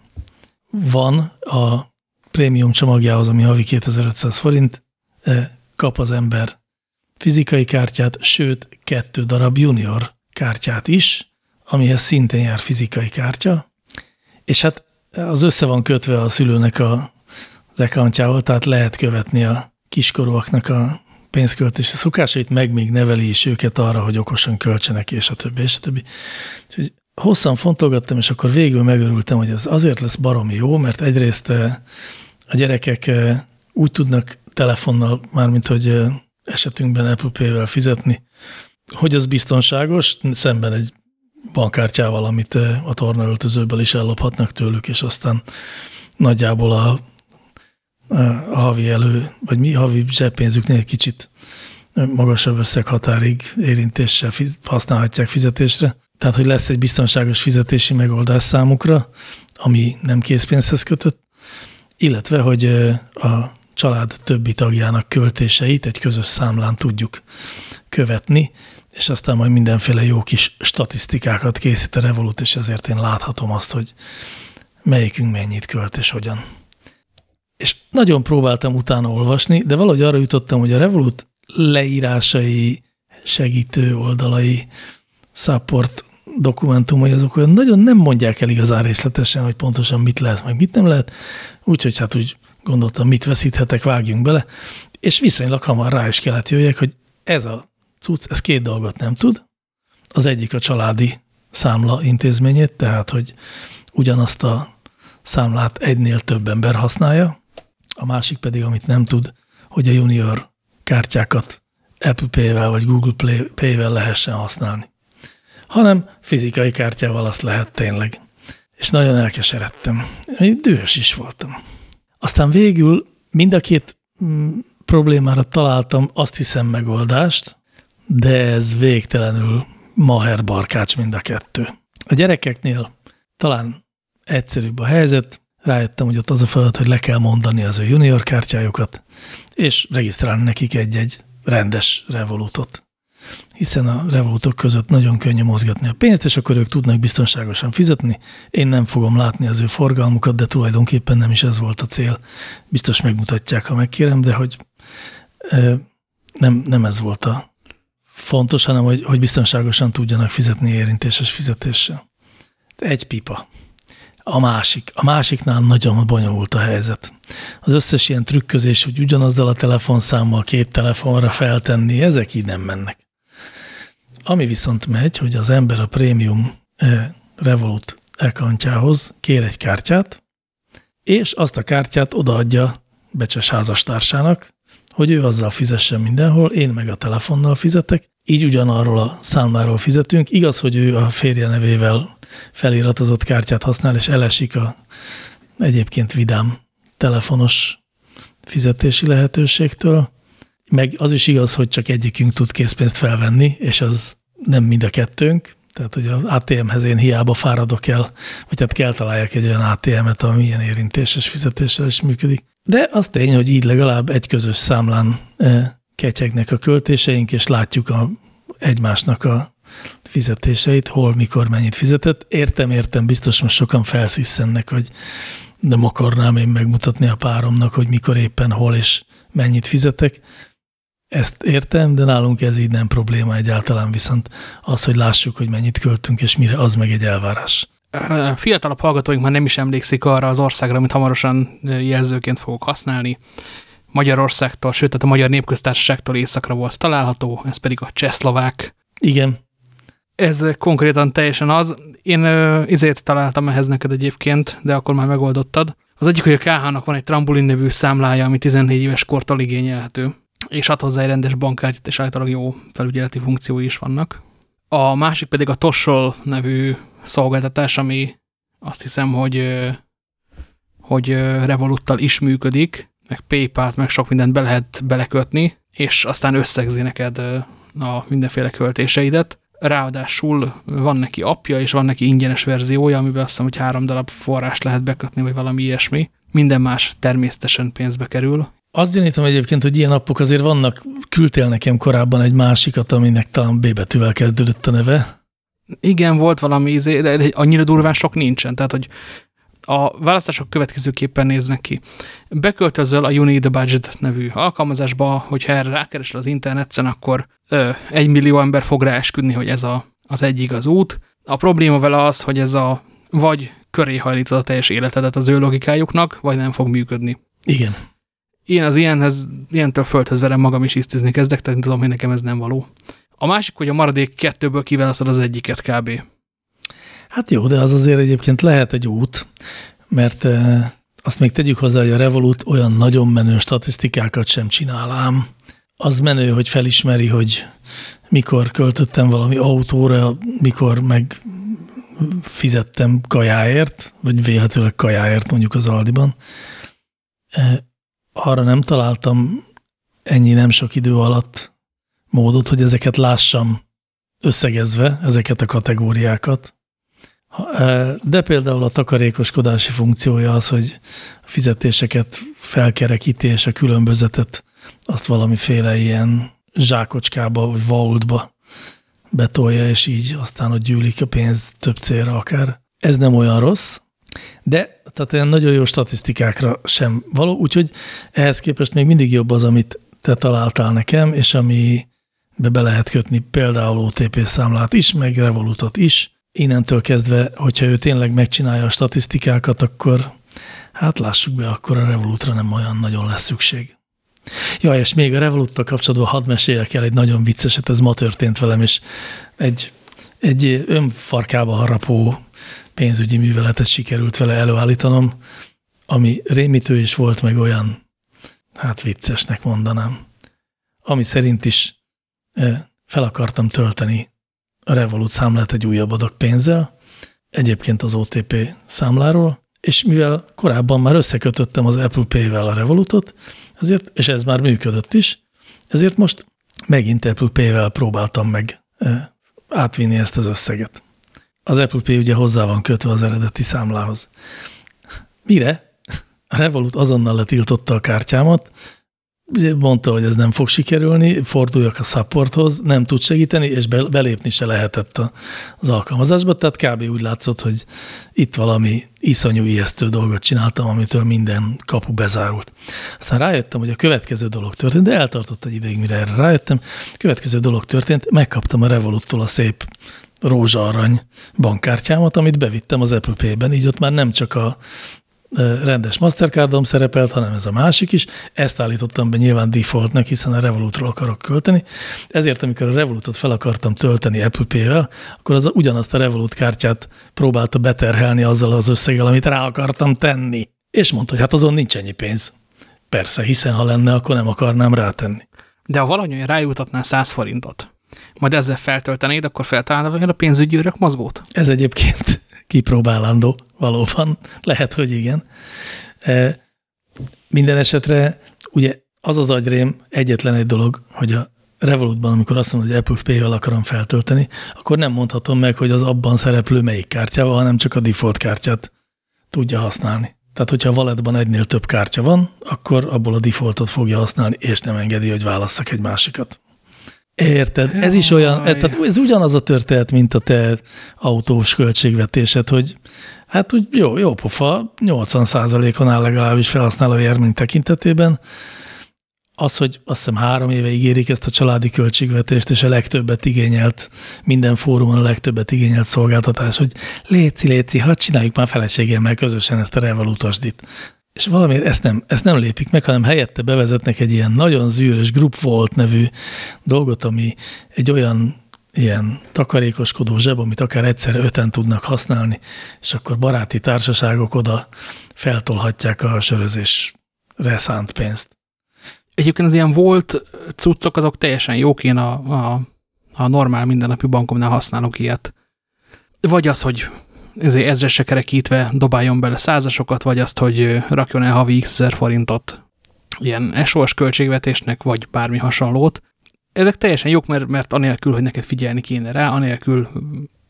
van a prémium csomagjához, ami havi 2500 forint, eh, kap az ember fizikai kártyát, sőt, kettő darab junior kártyát is, amihez szintén jár fizikai kártya, és hát az össze van kötve a szülőnek a, az accountjával, tehát lehet követni a kiskorúaknak a pénzköltési szokásait, meg még neveli is őket arra, hogy okosan költsenek, és a többi, és a többi. Úgyhogy hosszan fontolgattam, és akkor végül megörültem, hogy ez azért lesz baromi jó, mert egyrészt eh, a gyerekek úgy tudnak telefonnal, mármint hogy esetünkben Apple Pay-vel fizetni, hogy az biztonságos, szemben egy bankkártyával, amit a tornaöltözőből is ellophatnak tőlük, és aztán nagyjából a, a havi elő, vagy mi havi zseppénzüknél kicsit magasabb összeghatárig érintéssel használhatják fizetésre. Tehát, hogy lesz egy biztonságos fizetési megoldás számukra, ami nem készpénzhez kötött, illetve, hogy a család többi tagjának költéseit egy közös számlán tudjuk követni, és aztán majd mindenféle jó kis statisztikákat készít a Revolut, és ezért én láthatom azt, hogy melyikünk mennyit költ és hogyan. És nagyon próbáltam utána olvasni, de valahogy arra jutottam, hogy a Revolut leírásai, segítő oldalai, support dokumentumai, azok olyan nagyon nem mondják el igazán részletesen, hogy pontosan mit lehet, meg mit nem lehet. Úgyhogy hát úgy gondoltam, mit veszíthetek, vágjunk bele, és viszonylag hamar rá is kellett jöjjek, hogy ez a cucc, ez két dolgot nem tud. Az egyik a családi számla intézményét, tehát, hogy ugyanazt a számlát egynél több ember használja, a másik pedig, amit nem tud, hogy a junior kártyákat Apple Pay-vel vagy Google Pay-vel lehessen használni. Hanem fizikai kártyával azt lehet tényleg és nagyon elkeseredtem. Én dühös is voltam. Aztán végül mind a két mm, problémára találtam azt hiszem megoldást, de ez végtelenül maher barkács mind a kettő. A gyerekeknél talán egyszerűbb a helyzet, rájöttem, hogy ott az a feladat, hogy le kell mondani az ő junior kártyájukat, és regisztrálni nekik egy-egy rendes revolutot. Hiszen a revolutok között nagyon könnyű mozgatni a pénzt, és akkor ők tudnak biztonságosan fizetni. Én nem fogom látni az ő forgalmukat, de tulajdonképpen nem is ez volt a cél. Biztos megmutatják, ha megkérem, de hogy nem, nem ez volt a fontos, hanem hogy, hogy biztonságosan tudjanak fizetni érintéses fizetéssel. Egy pipa. A másik. A másiknál nagyon bonyolult a helyzet. Az összes ilyen trükközés, hogy ugyanazzal a telefonszámmal két telefonra feltenni, ezek így nem mennek. Ami viszont megy, hogy az ember a prémium Revolut accountjához kér egy kártyát, és azt a kártyát odaadja becses házastársának, hogy ő azzal fizessen mindenhol, én meg a telefonnal fizetek, így ugyanarról a számláról fizetünk. Igaz, hogy ő a férje nevével feliratozott kártyát használ, és elesik a egyébként vidám telefonos fizetési lehetőségtől. Meg az is igaz, hogy csak egyikünk tud készpénzt felvenni, és az nem mind a kettőnk. Tehát, hogy az ATM-hez én hiába fáradok el, vagy hát kell találjak egy olyan ATM-et, ami ilyen érintéses fizetéssel is működik. De az tény, hogy így legalább egy közös számlán eh, ketyegnek a költéseink, és látjuk a, egymásnak a fizetéseit, hol, mikor, mennyit fizetett. Értem, értem, biztos most sokan felsziszennek, hogy nem akarnám én megmutatni a páromnak, hogy mikor éppen hol és mennyit fizetek. Ezt értem, de nálunk ez így nem probléma egyáltalán, viszont az, hogy lássuk, hogy mennyit költünk, és mire, az meg egy elvárás. Fiatalabb hallgatóink már nem is emlékszik arra az országra, amit hamarosan jelzőként fogok használni. Magyarországtól, sőt, tehát a Magyar Népköztársaságtól északra volt található, ez pedig a csehszlovák. Igen. Ez konkrétan teljesen az. Én izét találtam ehhez neked egyébként, de akkor már megoldottad. Az egyik, hogy a KH-nak van egy trambulin nevű számlája, ami 14 éves kortól igényelhető, és ad hozzá egy rendes bankkártyát, és általában jó felügyeleti funkciói is vannak. A másik pedig a Tossol nevű szolgáltatás, ami azt hiszem, hogy, hogy Revoluttal is működik, meg PayPal-t, meg sok mindent be lehet belekötni, és aztán összegzi neked a mindenféle költéseidet. Ráadásul van neki apja, és van neki ingyenes verziója, amiben azt hiszem, hogy három darab forrás lehet bekötni, vagy valami ilyesmi. Minden más természetesen pénzbe kerül. Azt gyanítom egyébként, hogy ilyen appok azért vannak, küldtél nekem korábban egy másikat, aminek talán B betűvel kezdődött a neve. Igen, volt valami, izé, de annyira durván sok nincsen. Tehát, hogy a választások következőképpen néznek ki. Beköltözöl a You Need a Budget nevű alkalmazásba, hogyha erre rákeresel az interneten, akkor ö, egy millió ember fog ráesküdni, hogy ez a, az egyik az út. A probléma vele az, hogy ez a vagy köré hajlítod a teljes életedet az ő logikájuknak, vagy nem fog működni. Igen. Én az ilyenhez, ilyentől földhöz verem magam is isztizni kezdek, tehát tudom, hogy nekem ez nem való. A másik, hogy a maradék kettőből kiválasztod az egyiket kb. Hát jó, de az azért egyébként lehet egy út, mert azt még tegyük hozzá, hogy a Revolut olyan nagyon menő statisztikákat sem csinál ám. Az menő, hogy felismeri, hogy mikor költöttem valami autóra, mikor meg fizettem kajáért, vagy véletlenül kajáért mondjuk az Aldiban. Arra nem találtam ennyi nem sok idő alatt módot, hogy ezeket lássam összegezve, ezeket a kategóriákat. De például a takarékoskodási funkciója az, hogy a fizetéseket felkerekíti, és a különbözetet azt valamiféle ilyen zsákocskába vagy vaultba betolja, és így aztán ott gyűlik a pénz több célra akár. Ez nem olyan rossz, de tehát olyan nagyon jó statisztikákra sem való, úgyhogy ehhez képest még mindig jobb az, amit te találtál nekem, és ami be, be lehet kötni például OTP számlát is, meg Revolutot is. Innentől kezdve, hogyha ő tényleg megcsinálja a statisztikákat, akkor hát lássuk be, akkor a Revolutra nem olyan nagyon lesz szükség. Ja, és még a Revoluttal kapcsolatban hadd meséljek el egy nagyon vicceset, ez ma történt velem, és egy, egy önfarkába harapó pénzügyi műveletet sikerült vele előállítanom, ami rémítő is volt, meg olyan, hát viccesnek mondanám, ami szerint is fel akartam tölteni a Revolut számlát egy újabb adag pénzzel, egyébként az OTP számláról, és mivel korábban már összekötöttem az Apple Pay-vel a Revolutot, ezért, és ez már működött is, ezért most megint Apple Pay-vel próbáltam meg e, átvinni ezt az összeget. Az Apple Pay ugye hozzá van kötve az eredeti számlához. Mire? A Revolut azonnal letiltotta a kártyámat, mondta, hogy ez nem fog sikerülni, forduljak a supporthoz, nem tud segíteni, és belépni se lehetett az alkalmazásba, tehát kb. úgy látszott, hogy itt valami iszonyú ijesztő dolgot csináltam, amitől minden kapu bezárult. Aztán rájöttem, hogy a következő dolog történt, de eltartott egy ideig, mire erre rájöttem. A következő dolog történt, megkaptam a Revoluttól a szép rózsa-arany bankkártyámat, amit bevittem az Apple Pay-ben, így ott már nem csak a rendes Mastercardom szerepelt, hanem ez a másik is. Ezt állítottam be nyilván defaultnak, hiszen a Revolutról akarok költeni. Ezért, amikor a Revolutot fel akartam tölteni Apple Pay-vel, akkor az ugyanazt a Revolut kártyát próbálta beterhelni azzal az összeggel, amit rá akartam tenni. És mondta, hogy hát azon nincs ennyi pénz. Persze, hiszen ha lenne, akkor nem akarnám rátenni. De ha valami rájutatná 100 forintot, majd ezzel feltöltenéd, akkor feltalálnád a pénzügyőrök mozgót? Ez egyébként kipróbálandó, valóban. Lehet, hogy igen. E, minden esetre ugye az az agyrém egyetlen egy dolog, hogy a Revolutban, amikor azt mondom, hogy Apple Pay-vel akarom feltölteni, akkor nem mondhatom meg, hogy az abban szereplő melyik kártyával, hanem csak a default kártyát tudja használni. Tehát, hogyha a walletban egynél több kártya van, akkor abból a defaultot fogja használni, és nem engedi, hogy válasszak egy másikat. Érted? Ez is olyan, tehát ez ugyanaz a történet, mint a te autós költségvetésed, hogy hát úgy jó, jó pofa, 80% on áll legalábbis felhasználó érmény tekintetében. Az, hogy azt hiszem három éve ígérik ezt a családi költségvetést, és a legtöbbet igényelt, minden fórumon a legtöbbet igényelt szolgáltatás, hogy léci, léci, hadd csináljuk már feleségemmel közösen ezt a revolutosdit és valamiért ezt nem, ezt nem lépik meg, hanem helyette bevezetnek egy ilyen nagyon zűrös Group Vault nevű dolgot, ami egy olyan ilyen takarékoskodó zseb, amit akár egyszerre öten tudnak használni, és akkor baráti társaságok oda feltolhatják a sörözésre szánt pénzt. Egyébként az ilyen volt cuccok, azok teljesen jók, én a, a, a normál mindennapi bankomnál használok ilyet. Vagy az, hogy ezért ezresre kerekítve dobáljon bele százasokat, vagy azt, hogy rakjon el havi x forintot ilyen SOS költségvetésnek, vagy bármi hasonlót. Ezek teljesen jók, mert, mert anélkül, hogy neked figyelni kéne rá, anélkül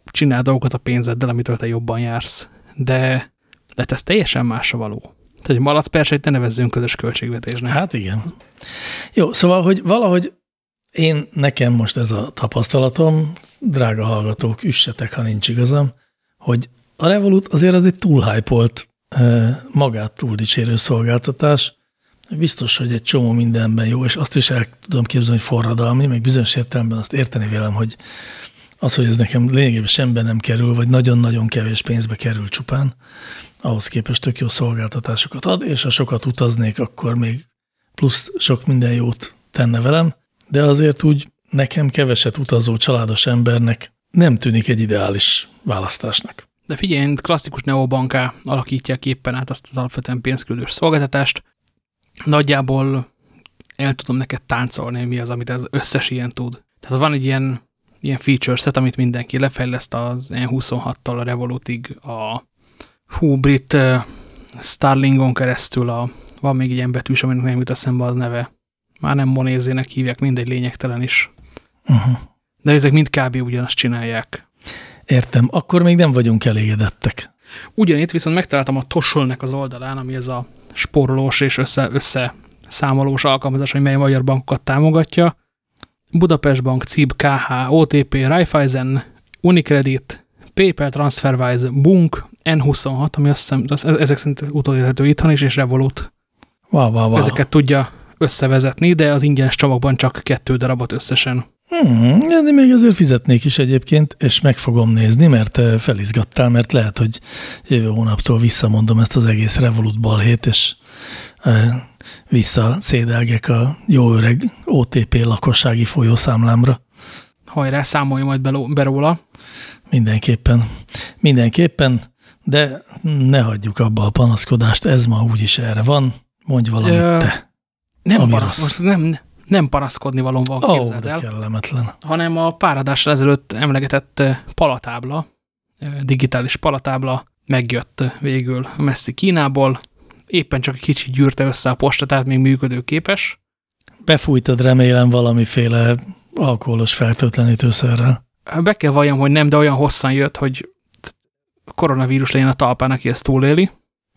csinál dolgokat a pénzeddel, amitől te jobban jársz. De lehet ez teljesen másra való. Tehát egy malacperseit ne nevezzünk közös költségvetésnek. Hát igen. Jó, szóval, hogy valahogy én, nekem most ez a tapasztalatom, drága hallgatók, üssetek, ha nincs igazam, hogy a Revolut azért az egy túl hype magát túl dicsérő szolgáltatás. Biztos, hogy egy csomó mindenben jó, és azt is el tudom képzelni, hogy forradalmi, meg bizonyos értelemben azt érteni vélem, hogy az, hogy ez nekem lényegében semben nem kerül, vagy nagyon-nagyon kevés pénzbe kerül csupán, ahhoz képest tök jó szolgáltatásokat ad, és ha sokat utaznék, akkor még plusz sok minden jót tenne velem, de azért úgy nekem keveset utazó családos embernek nem tűnik egy ideális választásnak. De figyelj, klasszikus neobanká alakítják éppen át azt az alapvetően pénzküldős szolgáltatást. Nagyjából el tudom neked táncolni, mi az, amit az összes ilyen tud. Tehát van egy ilyen, ilyen feature set, amit mindenki lefejleszt az N26-tal a Revolutig, a hú, brit Starlingon keresztül, a, van még ilyen betűs, aminek nem jut eszembe az neve. Már nem monézének hívják, mindegy lényegtelen is. Uh -huh. De ezek mind kb. ugyanazt csinálják. Értem, akkor még nem vagyunk elégedettek. Ugyanitt viszont megtaláltam a Tosolnek az oldalán, ami ez a sporolós és össze, össze számolós alkalmazás, hogy mely magyar bankokat támogatja. Budapest Bank, CIB, KH, OTP, Raiffeisen, Unicredit, PayPal, TransferWise, Bunk, N26, ami azt hiszem, az, ezek szerint utolérhető itthon is, és Revolut. Wow, wow, wow. Ezeket tudja összevezetni, de az ingyenes csomagban csak kettő darabot összesen. Hmm, de még azért fizetnék is egyébként, és meg fogom nézni, mert eh, felizgattál, mert lehet, hogy jövő hónaptól visszamondom ezt az egész Revolut balhét, és eh, visszaszédelgek a jó öreg OTP lakossági folyószámlámra. Hajrá, számolj majd be róla. Mindenképpen. Mindenképpen, de ne hagyjuk abba a panaszkodást, ez ma úgyis erre van. Mondj valamit Ö, te. Nem, most nem, nem paraszkodni való van, oh, el, kellemetlen. hanem a páradással ezelőtt emlegetett palatábla, digitális palatábla, megjött végül messzi Kínából, éppen csak egy kicsit gyűrte össze a posta, tehát még működőképes. Befújtad remélem valamiféle alkoholos fertőtlenítőszerrel. Be kell valljam, hogy nem, de olyan hosszan jött, hogy koronavírus legyen a talpán, aki ezt túléli.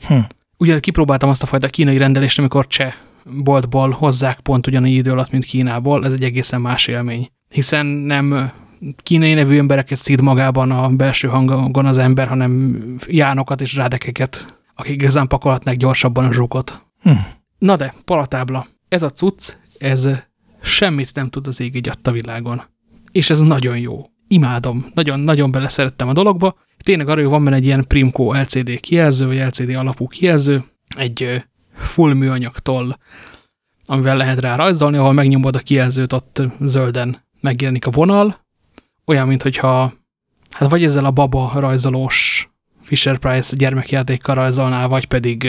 Hm. Ugye kipróbáltam azt a fajta kínai rendelést, amikor cseh boltból hozzák pont ugyanannyi idő alatt, mint Kínából, ez egy egészen más élmény. Hiszen nem kínai nevű embereket szíd magában a belső hangon az ember, hanem jánokat és rádekeket, akik igazán pakolhatnak gyorsabban a zsukot. Hm. Na de, palatábla. Ez a cucc, ez semmit nem tud az ég a világon. És ez nagyon jó. Imádom. Nagyon, nagyon beleszerettem a dologba. Tényleg arra, hogy van benne egy ilyen Primco LCD kijelző, vagy LCD alapú kijelző, egy full műanyagtól, amivel lehet rá rajzolni, ahol megnyomod a kijelzőt, ott zölden megjelenik a vonal, olyan, mintha hát vagy ezzel a baba rajzolós Fisher-Price gyermekjátékkal rajzolná, vagy pedig,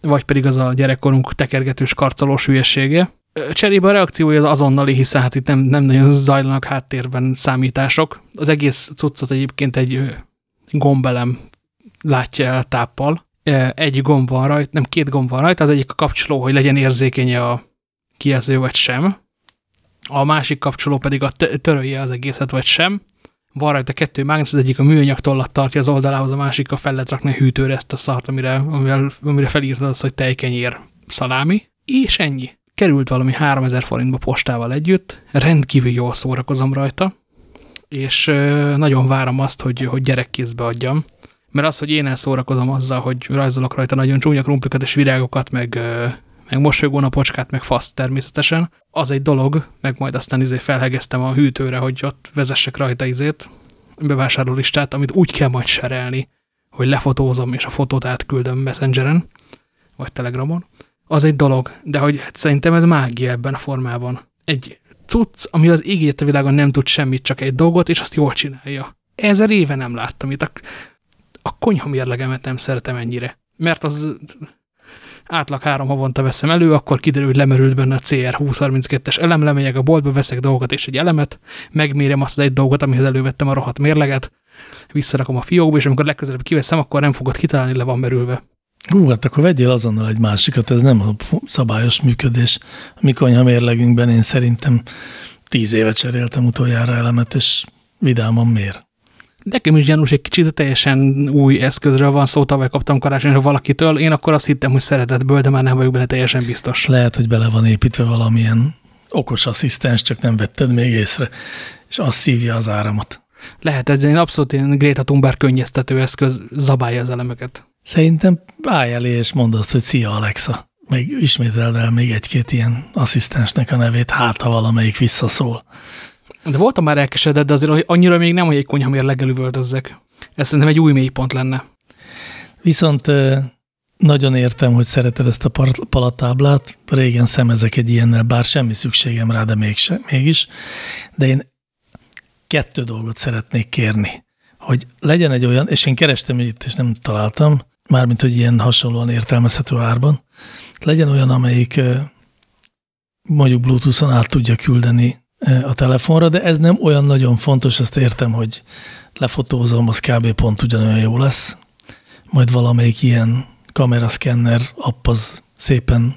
vagy pedig az a gyerekkorunk tekergetős karcolós hülyesége. Cserébe a reakciója az azonnali, hiszen hát itt nem, nem nagyon zajlanak háttérben számítások. Az egész cuccot egyébként egy gombelem látja el táppal. Egy gomb van rajta, nem két gomb van rajta, az egyik a kapcsoló, hogy legyen érzékeny a kijelző vagy sem. A másik kapcsoló pedig a törölje az egészet vagy sem. Van rajta kettő mágnes, az egyik a műanyag tollat tartja az oldalához, a másik a fel lehet rakni a hűtőre ezt a szart, amire, amire, amire felírtad az, hogy tejkenyér szalámi. És ennyi. Került valami 3000 forintba postával együtt, rendkívül jól szórakozom rajta, és nagyon várom azt, hogy, hogy gyerekkézbe adjam. Mert az, hogy én elszórakozom azzal, hogy rajzolok rajta nagyon csúnya krumplikat és virágokat, meg, meg mosolygónapocskát, meg faszt természetesen, az egy dolog, meg majd aztán izé felhegeztem a hűtőre, hogy ott vezessek rajta izét, bevásárlólistát, amit úgy kell majd serelni, hogy lefotózom, és a fotót átküldöm Messengeren, vagy Telegramon. Az egy dolog, de hogy hát szerintem ez mágia ebben a formában. Egy cucc, ami az égét a világon nem tud semmit, csak egy dolgot, és azt jól csinálja. Ezer éve nem láttam itt. A, a konyha mérlegemet nem szeretem ennyire. Mert az átlag három havonta veszem elő, akkor kiderül, hogy lemerült benne a CR2032-es elem, lemegyek a boltba, veszek dolgokat és egy elemet, megmérem azt az egy dolgot, amihez elővettem a rohadt mérleget, visszarakom a fiókba, és amikor legközelebb kiveszem, akkor nem fogod kitalálni, le van merülve. Hú, hát akkor vegyél azonnal egy másikat, ez nem a szabályos működés. A mi konyha mérlegünkben én szerintem tíz éve cseréltem utoljára elemet, és vidáman mér. Nekem is gyanús egy kicsit teljesen új eszközről van szó, tavaly kaptam karácsonyra valakitől, én akkor azt hittem, hogy szeretetből, de már nem vagyok benne teljesen biztos. Lehet, hogy bele van építve valamilyen okos asszisztens, csak nem vetted még észre, és azt szívja az áramot. Lehet, ez egy abszolút ilyen Greta Thunberg könnyeztető eszköz, zabálja az elemeket. Szerintem állj elé és mondd azt, hogy szia Alexa. Még ismételd el még egy-két ilyen asszisztensnek a nevét, hát ha valamelyik visszaszól. De voltam már elkesedett, de azért annyira még nem, hogy egy konyhamérleggel üvöltözzek. Ez szerintem egy új mélypont lenne. Viszont nagyon értem, hogy szereted ezt a palatáblát. Régen szemezek egy ilyennel, bár semmi szükségem rá, de mégse, mégis. De én kettő dolgot szeretnék kérni. Hogy legyen egy olyan, és én kerestem itt, és nem találtam, mármint, hogy ilyen hasonlóan értelmezhető árban, legyen olyan, amelyik mondjuk Bluetooth-on át tudja küldeni a telefonra, de ez nem olyan nagyon fontos, ezt értem, hogy lefotózom, az kb. pont ugyanolyan jó lesz. Majd valamelyik ilyen kameraszkenner app az szépen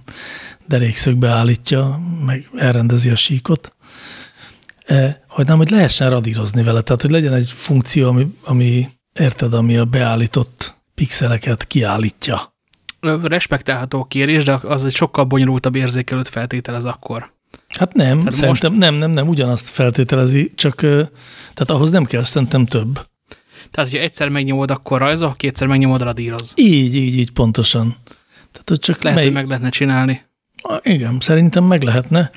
derékszögbe állítja, meg elrendezi a síkot. Hogy nem, hogy lehessen radírozni vele, tehát hogy legyen egy funkció, ami, ami érted, ami a beállított pixeleket kiállítja. Respektálható kérés, de az egy sokkal bonyolultabb érzékelőt feltételez akkor. Hát nem, tehát szerintem most... nem, nem, nem, ugyanazt feltételezi, csak tehát ahhoz nem kell szerintem több. Tehát, hogyha egyszer megnyomod, akkor rajzol, ha kétszer megnyomod, radíroz. Így, így, így, pontosan. Tehát, hogy csak Ezt lehet, mely... hogy meg lehetne csinálni. Igen, szerintem meg lehetne.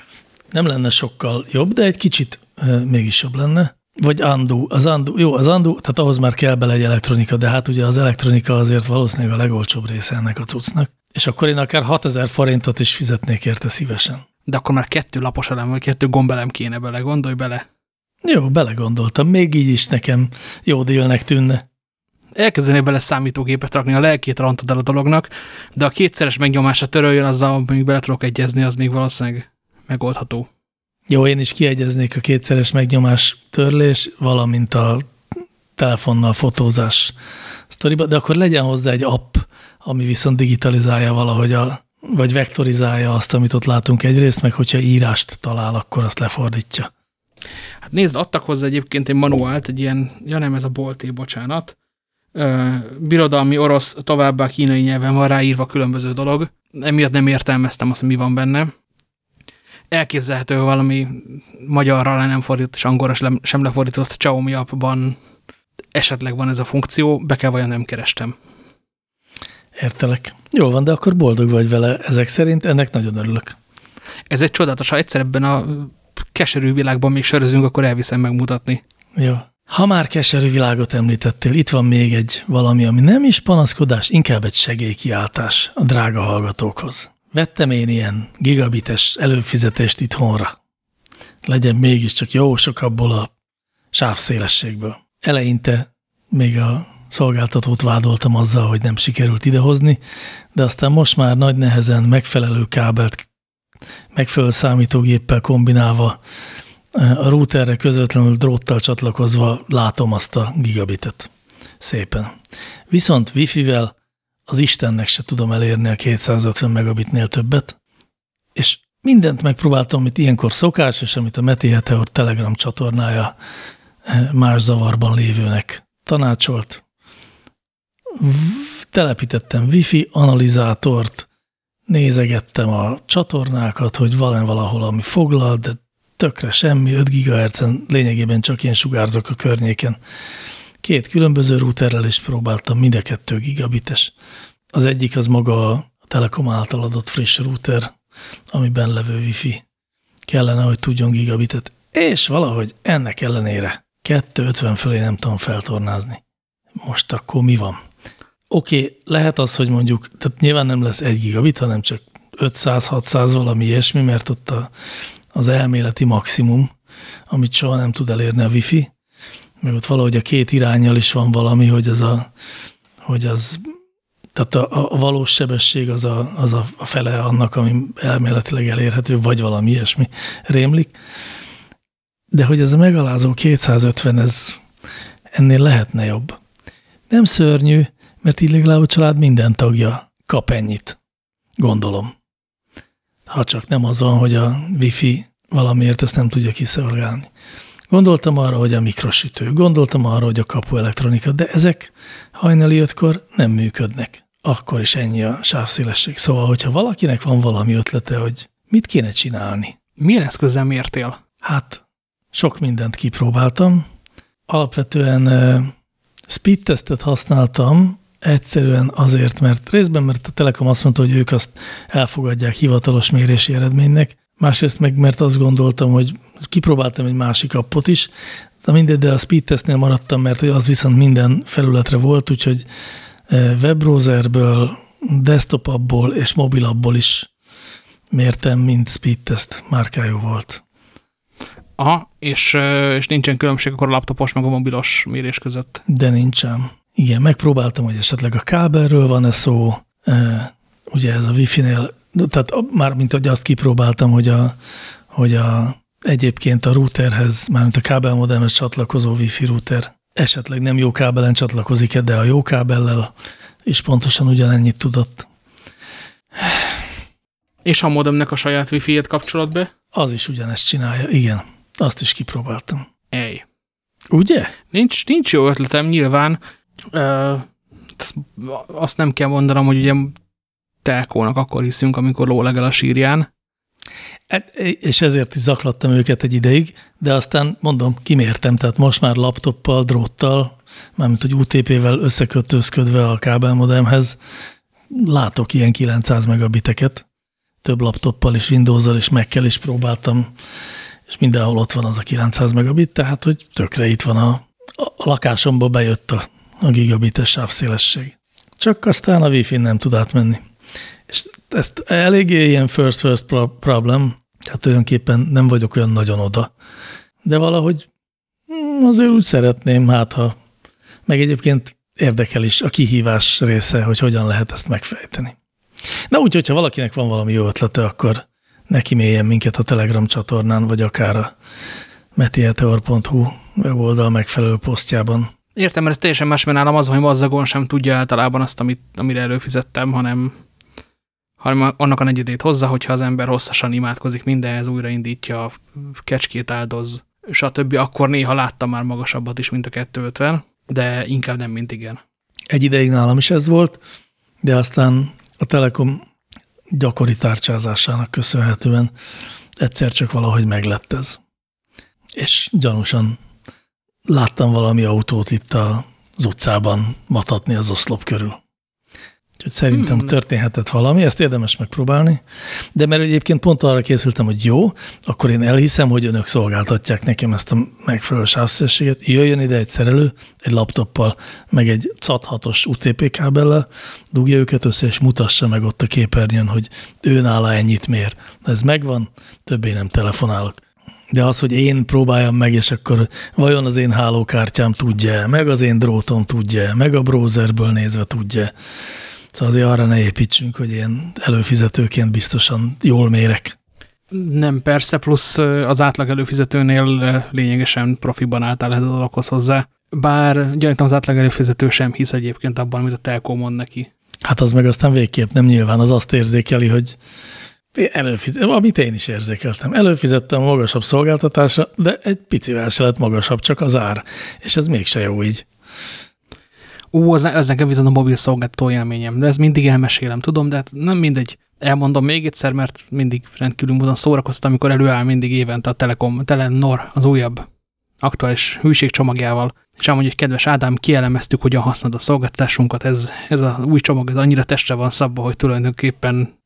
Nem lenne sokkal jobb, de egy kicsit e, mégis jobb lenne. Vagy andu, az andu, jó, az andu, tehát ahhoz már kell bele egy elektronika, de hát ugye az elektronika azért valószínűleg a legolcsóbb része ennek a cuccnak. És akkor én akár 6000 forintot is fizetnék érte szívesen. De akkor már kettő lapos elem, vagy kettő gombelem kéne bele, gondolj bele. Jó, belegondoltam, még így is nekem jó délnek tűnne. Elkezdenél bele számítógépet rakni, a lelkét rontod el a dolognak, de a kétszeres megnyomásra töröljön, azzal még bele tudok egyezni, az még valószínűleg megoldható. Jó, én is kiegyeznék a kétszeres megnyomás törlés, valamint a telefonnal fotózás sztoriba, de akkor legyen hozzá egy app, ami viszont digitalizálja valahogy a, vagy vektorizálja azt, amit ott látunk egyrészt, meg hogyha írást talál, akkor azt lefordítja. Hát nézd, adtak hozzá egyébként egy manuált, egy ilyen, ja nem, ez a bolté, bocsánat, birodalmi orosz, továbbá kínai nyelven van ráírva különböző dolog. Emiatt nem értelmeztem azt, hogy mi van benne. Elképzelhető valami magyarra le nem fordított és angolra sem lefordított Xiaomi appban esetleg van ez a funkció, be kell vajon nem kerestem. Értelek. Jó van, de akkor boldog vagy vele ezek szerint, ennek nagyon örülök. Ez egy csodálatos, ha egyszer ebben a keserű világban még sörözünk, akkor elviszem megmutatni. Jó. Ha már keserű világot említettél, itt van még egy valami, ami nem is panaszkodás, inkább egy segélykiáltás a drága hallgatókhoz. Vettem én ilyen gigabites előfizetést itthonra. Legyen mégiscsak jó sok abból a sávszélességből. Eleinte még a szolgáltatót vádoltam azzal, hogy nem sikerült idehozni, de aztán most már nagy nehezen megfelelő kábelt megfelelő számítógéppel kombinálva a routerre közvetlenül dróttal csatlakozva látom azt a gigabitet. Szépen. Viszont wifi-vel az Istennek se tudom elérni a 250 megabitnél többet, és mindent megpróbáltam, amit ilyenkor szokás, és amit a Meti Heteor Telegram csatornája eh, más zavarban lévőnek tanácsolt. Telepítettem wifi analizátort, nézegettem a csatornákat, hogy van valahol, ami foglal, de tökre semmi, 5 GHz-en lényegében csak ilyen sugárzok a környéken. Két különböző routerrel is próbáltam, mind a kettő gigabites. Az egyik az maga a Telekom által adott friss router, amiben levő wifi. Kellene, hogy tudjon gigabitet. És valahogy ennek ellenére 250 fölé nem tudom feltornázni. Most akkor mi van? Oké, okay, lehet az, hogy mondjuk, tehát nyilván nem lesz egy gigabit, hanem csak 500-600 valami ilyesmi, mert ott a az elméleti maximum, amit soha nem tud elérni a wifi, meg ott valahogy a két irányjal is van valami, hogy az a, hogy az, tehát a, a valós sebesség az, a, az a, fele annak, ami elméletileg elérhető, vagy valami ilyesmi rémlik. De hogy ez a megalázó 250, ez ennél lehetne jobb. Nem szörnyű, mert így legalább a család minden tagja kap ennyit. Gondolom ha csak nem az van, hogy a wifi valamiért ezt nem tudja kiszolgálni. Gondoltam arra, hogy a mikrosütő, gondoltam arra, hogy a kapuelektronika, de ezek hajnali ötkor nem működnek. Akkor is ennyi a sávszélesség. Szóval, hogyha valakinek van valami ötlete, hogy mit kéne csinálni. Milyen eszközzel mértél? Hát, sok mindent kipróbáltam. Alapvetően speed testet használtam, Egyszerűen azért, mert részben, mert a Telekom azt mondta, hogy ők azt elfogadják hivatalos mérési eredménynek, másrészt meg, mert azt gondoltam, hogy kipróbáltam egy másik appot is, de mindegy, de a speed testnél maradtam, mert az viszont minden felületre volt, úgyhogy e, webbrowserből, desktop appból és mobil appból is mértem, mint speed test márkájú volt. Aha, és, e, és nincsen különbség akkor a laptopos meg a mobilos mérés között. De nincsen. Igen, megpróbáltam, hogy esetleg a kábelről van-e szó, e, ugye ez a wifi-nél, tehát már mint hogy azt kipróbáltam, hogy a, hogy a egyébként a routerhez, mármint a kábelmodemhez csatlakozó wifi router esetleg nem jó kábelen csatlakozik-e, de a jó kábellel is pontosan ugyanennyit tudott. És a modemnek a saját wifi-et kapcsolat be? Az is ugyanezt csinálja, igen. Azt is kipróbáltam. Ej. Ugye? Nincs, nincs jó ötletem, nyilván azt nem kell mondanom, hogy ugye telkónak akkor hiszünk, amikor lólegel a sírján. Hát, és ezért is zaklattam őket egy ideig, de aztán mondom, kimértem, tehát most már laptoppal, dróttal, mármint hogy UTP-vel összekötőzködve a kábelmodemhez látok ilyen 900 megabiteket, több laptoppal és Windows-zal és Mac-kel is próbáltam, és mindenhol ott van az a 900 megabit, tehát hogy tökre itt van a, a lakásomba bejött a a gigabites sávszélesség. Csak aztán a Wi-Fi nem tud átmenni. És ezt eléggé ilyen first first problem, tehát tulajdonképpen nem vagyok olyan nagyon oda. De valahogy hm, azért úgy szeretném, hát ha meg egyébként érdekel is a kihívás része, hogy hogyan lehet ezt megfejteni. Na úgy, hogyha valakinek van valami jó ötlete, akkor neki mélyen minket a Telegram csatornán, vagy akár a metieteor.hu weboldal megfelelő posztjában Értem, mert ez teljesen más, mert nálam az, hogy mazzagon sem tudja általában azt, amit, amire előfizettem, hanem, hanem annak a negyedét hozza, hogyha az ember hosszasan imádkozik mindenhez, újraindítja, kecskét áldoz, stb. Akkor néha láttam már magasabbat is, mint a 250, de inkább nem, mint igen. Egy ideig nálam is ez volt, de aztán a Telekom gyakori tárcsázásának köszönhetően egyszer csak valahogy meglett ez. És gyanúsan láttam valami autót itt az utcában matatni az oszlop körül. Úgyhogy szerintem hmm. történhetett valami, ezt érdemes megpróbálni. De mert egyébként pont arra készültem, hogy jó, akkor én elhiszem, hogy önök szolgáltatják nekem ezt a megfelelő sávszességet. Jöjjön ide egy szerelő, egy laptoppal, meg egy CAT6-os UTP kábellel, dugja őket össze, és mutassa meg ott a képernyőn, hogy ő nála ennyit mér. Ez megvan, többé nem telefonálok. De az, hogy én próbáljam meg, és akkor vajon az én hálókártyám tudja meg az én drótom tudja meg a browserből nézve tudja Szóval azért arra ne építsünk, hogy én előfizetőként biztosan jól mérek. Nem, persze, plusz az átlag előfizetőnél lényegesen profiban álltál ez a dologhoz hozzá. Bár gyanítom az átlag előfizető sem hisz egyébként abban, amit a telkó mond neki. Hát az meg aztán végképp nem nyilván, az azt érzékeli, hogy előfizet, amit én is érzékeltem. Előfizettem magasabb szolgáltatásra, de egy picivel se lett magasabb, csak az ár. És ez mégse jó így. Ú, az, az nekem viszont a mobil szolgáltató élményem, de ez mindig elmesélem, tudom, de hát nem mindegy. Elmondom még egyszer, mert mindig rendkívül módon szórakoztam, amikor előáll mindig évente a Telekom, Telenor az újabb aktuális hűségcsomagjával, és elmondja, hogy kedves Ádám, kielemeztük, hogyan használod a szolgáltatásunkat, ez, ez a új csomag, ez annyira testre van szabva, hogy tulajdonképpen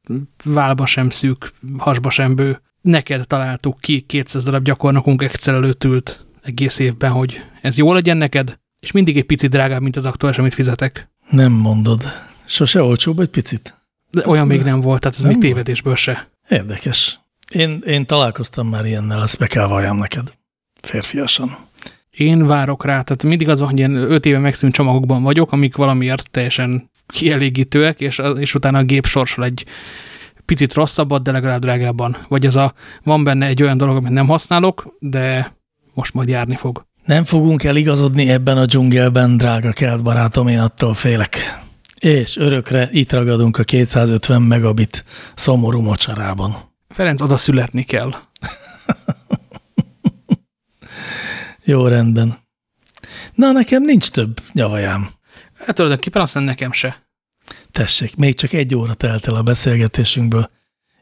válba sem szűk, hasba sem bő. Neked találtuk ki 200 darab gyakornokunk Excel előtt ült egész évben, hogy ez jó legyen neked, és mindig egy picit drágább, mint az aktuális, amit fizetek. Nem mondod. Sose olcsóbb egy picit? De olyan még nem volt, tehát ez nem még tévedésből se. Érdekes. Én, én találkoztam már ilyennel, ezt be kell valljam neked. Férfiasan. Én várok rá, tehát mindig az van, hogy ilyen öt éve megszűnt csomagokban vagyok, amik valamiért teljesen kielégítőek, és, és utána a gép sorsol egy picit rosszabbat, de legalább drágábban. Vagy ez a, van benne egy olyan dolog, amit nem használok, de most majd járni fog. Nem fogunk eligazodni ebben a dzsungelben, drága kelt barátom, én attól félek. És örökre itt ragadunk a 250 megabit szomorú mocsarában. Ferenc, oda születni kell. Jó, rendben. Na, nekem nincs több nyavajám. Hát tulajdonképpen aztán nekem se. Tessék, még csak egy óra telt el a beszélgetésünkből,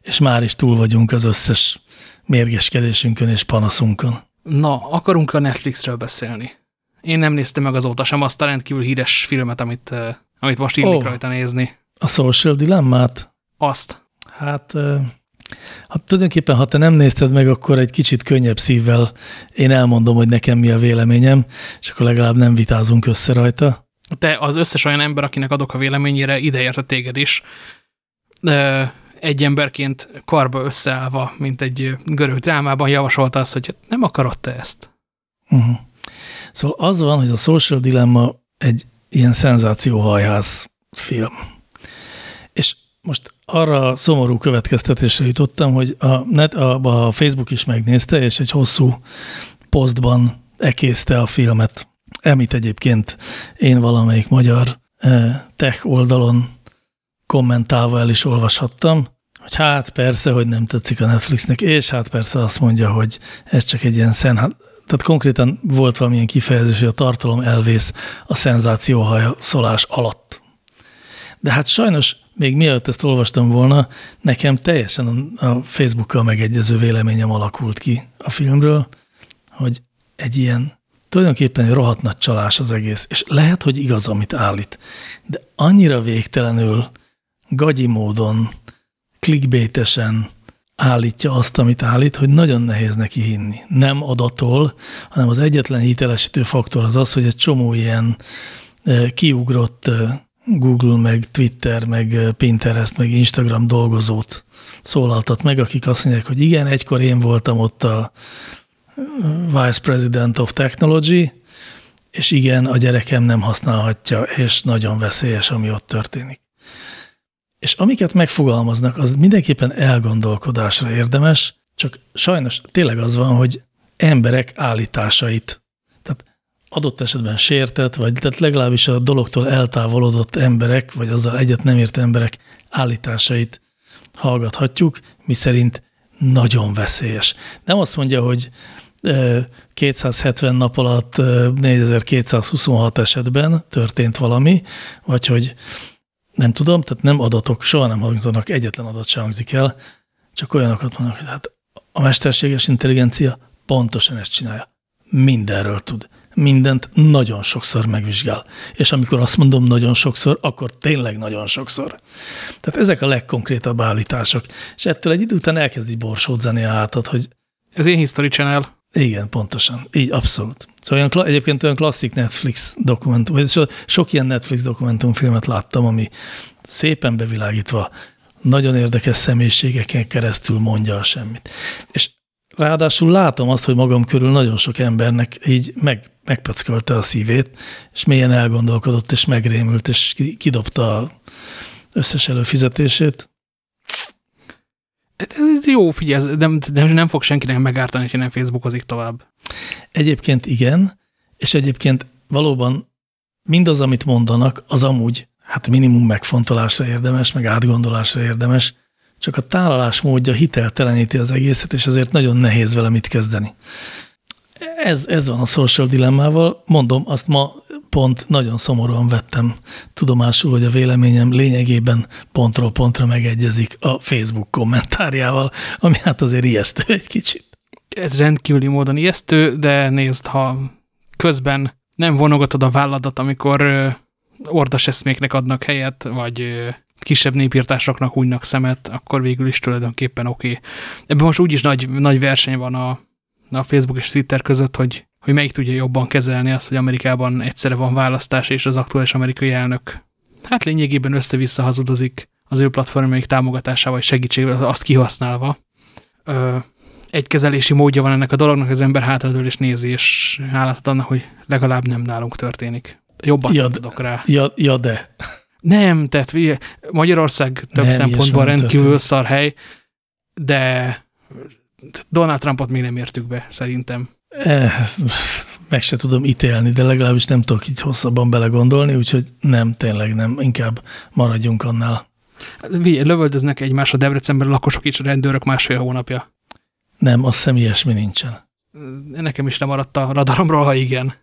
és már is túl vagyunk az összes mérgeskedésünkön és panaszunkon. Na, akarunk a Netflixről beszélni? Én nem néztem meg azóta sem azt a rendkívül híres filmet, amit, uh, amit most illik oh, rajta nézni. A Social Dilemmát? Azt. Hát, uh, hát tulajdonképpen, ha te nem nézted meg, akkor egy kicsit könnyebb szívvel én elmondom, hogy nekem mi a véleményem, és akkor legalább nem vitázunk össze rajta. Te az összes olyan ember, akinek adok a véleményére, ideérte téged is. Egy emberként karba összeállva, mint egy görög drámában javasolta azt, hogy nem akarod te ezt. Uh -huh. Szóval az van, hogy a Social Dilemma egy ilyen szenzációhajház film. És most arra szomorú következtetésre jutottam, hogy a, net, a, a Facebook is megnézte, és egy hosszú posztban ekészte a filmet, amit egyébként én valamelyik magyar eh, tech oldalon kommentálva el is olvashattam, hogy hát persze, hogy nem tetszik a Netflixnek, és hát persze azt mondja, hogy ez csak egy ilyen szen, hát, tehát konkrétan volt valamilyen kifejezés, hogy a tartalom elvész a szenzációhajszolás alatt. De hát sajnos még mielőtt ezt olvastam volna, nekem teljesen a Facebookkal megegyező véleményem alakult ki a filmről, hogy egy ilyen tulajdonképpen egy rohadt nagy csalás az egész, és lehet, hogy igaz, amit állít, de annyira végtelenül gagyi módon, klikbétesen állítja azt, amit állít, hogy nagyon nehéz neki hinni. Nem adatol, hanem az egyetlen hitelesítő faktor az az, hogy egy csomó ilyen e, kiugrott e, Google, meg Twitter, meg e, Pinterest, meg Instagram dolgozót szólaltat meg, akik azt mondják, hogy igen, egykor én voltam ott a Vice President of Technology, és igen, a gyerekem nem használhatja, és nagyon veszélyes, ami ott történik. És amiket megfogalmaznak, az mindenképpen elgondolkodásra érdemes, csak sajnos tényleg az van, hogy emberek állításait, tehát adott esetben sértett, vagy tehát legalábbis a dologtól eltávolodott emberek, vagy azzal egyet nem ért emberek állításait hallgathatjuk, mi szerint nagyon veszélyes. Nem azt mondja, hogy 270 nap alatt 4226 esetben történt valami, vagy hogy nem tudom, tehát nem adatok, soha nem hangzanak, egyetlen adat sem hangzik el, csak olyanokat mondnak, hogy hát a mesterséges intelligencia pontosan ezt csinálja. Mindenről tud. Mindent nagyon sokszor megvizsgál. És amikor azt mondom nagyon sokszor, akkor tényleg nagyon sokszor. Tehát ezek a legkonkrétabb állítások. És ettől egy idő után elkezdi borsódzani a hátad, hogy... Ez én History Channel. Igen, pontosan. Így, abszolút. Szóval olyan, egyébként olyan klasszik Netflix dokumentum, vagy so, sok ilyen Netflix dokumentumfilmet láttam, ami szépen bevilágítva, nagyon érdekes személyiségeken keresztül mondja a semmit. És ráadásul látom azt, hogy magam körül nagyon sok embernek így meg, megpöckölte a szívét, és mélyen elgondolkodott, és megrémült, és kidobta összes előfizetését. Hát jó, figyelj, nem, nem, nem fog senkinek megártani, hogy nem Facebookozik tovább. Egyébként igen, és egyébként valóban mindaz, amit mondanak, az amúgy hát minimum megfontolásra érdemes, meg átgondolásra érdemes, csak a tálalás módja hitelteleníti az egészet, és ezért nagyon nehéz vele mit kezdeni. Ez, ez van a social dilemmával. Mondom, azt ma pont nagyon szomorúan vettem tudomásul, hogy a véleményem lényegében pontról pontra megegyezik a Facebook kommentárjával, ami hát azért ijesztő egy kicsit. Ez rendkívüli módon ijesztő, de nézd, ha közben nem vonogatod a válladat, amikor ordas eszméknek adnak helyet, vagy kisebb népírtásoknak hújnak szemet, akkor végül is tulajdonképpen oké. Okay. Ebben most úgyis nagy, nagy verseny van a, a Facebook és Twitter között, hogy, hogy melyik tudja jobban kezelni azt, hogy Amerikában egyszerre van választás, és az aktuális amerikai elnök hát lényegében össze-vissza hazudozik az ő platformjaik támogatásával, vagy segítségével, azt kihasználva. Ö, egy kezelési módja van ennek a dolognak, az ember hátradől és nézi, és hálátat annak, hogy legalább nem nálunk történik. Jobban ja, tudok rá. Ja, ja de. Nem, tehát Magyarország több nem, szempontból rendkívül szar hely, de Donald Trumpot még nem értük be, szerintem. Eh, meg se tudom ítélni, de legalábbis nem tudok így hosszabban belegondolni, úgyhogy nem, tényleg nem, inkább maradjunk annál. Lövöldöznek egymásra Debrecenben a lakosok és a rendőrök másfél hónapja. Nem, azt hiszem ilyesmi nincsen. Nekem is lemaradt a radaromról, ha igen.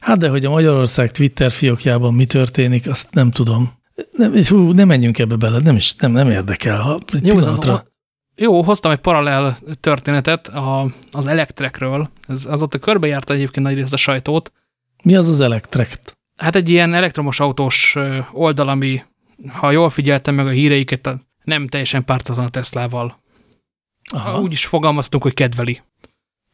Hát de hogy a Magyarország Twitter fiókjában mi történik, azt nem tudom. Nem, hú, nem menjünk ebbe bele, nem is, nem, nem érdekel. Ha egy jó, pillanatra... jó, hoztam egy paralel történetet a, az elektrekről. Ez azóta körbejárta egyébként nagy részt a sajtót. Mi az az elektrekt? Hát egy ilyen elektromos autós oldal, ami, ha jól figyeltem meg a híreiket, nem teljesen pártatlan a Teslával. Aha. Úgy is fogalmaztunk, hogy kedveli.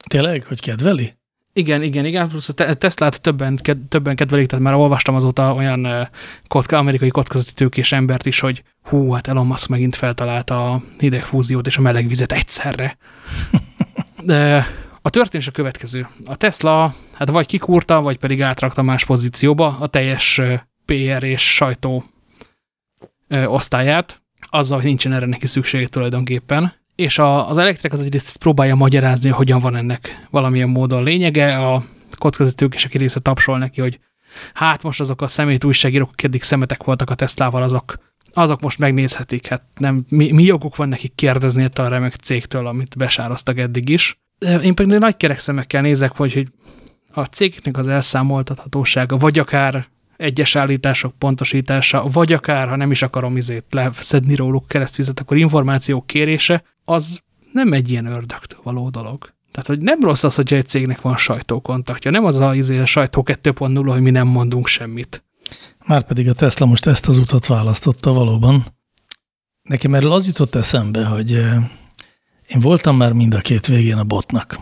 Tényleg, hogy kedveli? Igen, igen, igen, plusz a Teslát többen, többen kedvelik, tehát már olvastam azóta olyan kocka, amerikai kockázati tőkés embert is, hogy hú, hát Elon Musk megint feltalálta a hidegfúziót és a meleg vizet egyszerre. De a történés a következő. A Tesla hát vagy kikúrta, vagy pedig átrakta más pozícióba a teljes PR és sajtó osztályát, azzal, hogy nincsen erre neki szüksége tulajdonképpen és a, az elektrek az egyrészt próbálja magyarázni, hogy hogyan van ennek valamilyen módon lényege, a kockázatők is, aki része tapsol neki, hogy hát most azok a szemét újságírók, akik eddig szemetek voltak a Teslával, azok, azok most megnézhetik, hát nem, mi, mi joguk van nekik kérdezni ettől a remek cégtől, amit besároztak eddig is. Én pedig nagy kerek szemekkel nézek, hogy, hogy a cégnek az elszámoltathatósága, vagy akár egyes állítások pontosítása, vagy akár, ha nem is akarom izét leszedni róluk keresztvizet, akkor információk kérése, az nem egy ilyen ördögtől való dolog. Tehát, hogy nem rossz az, hogy egy cégnek van sajtókontaktja. Nem az a, izé, a sajtó 2.0, hogy mi nem mondunk semmit. Márpedig a Tesla most ezt az utat választotta valóban. Nekem erről az jutott eszembe, hogy én voltam már mind a két végén a botnak.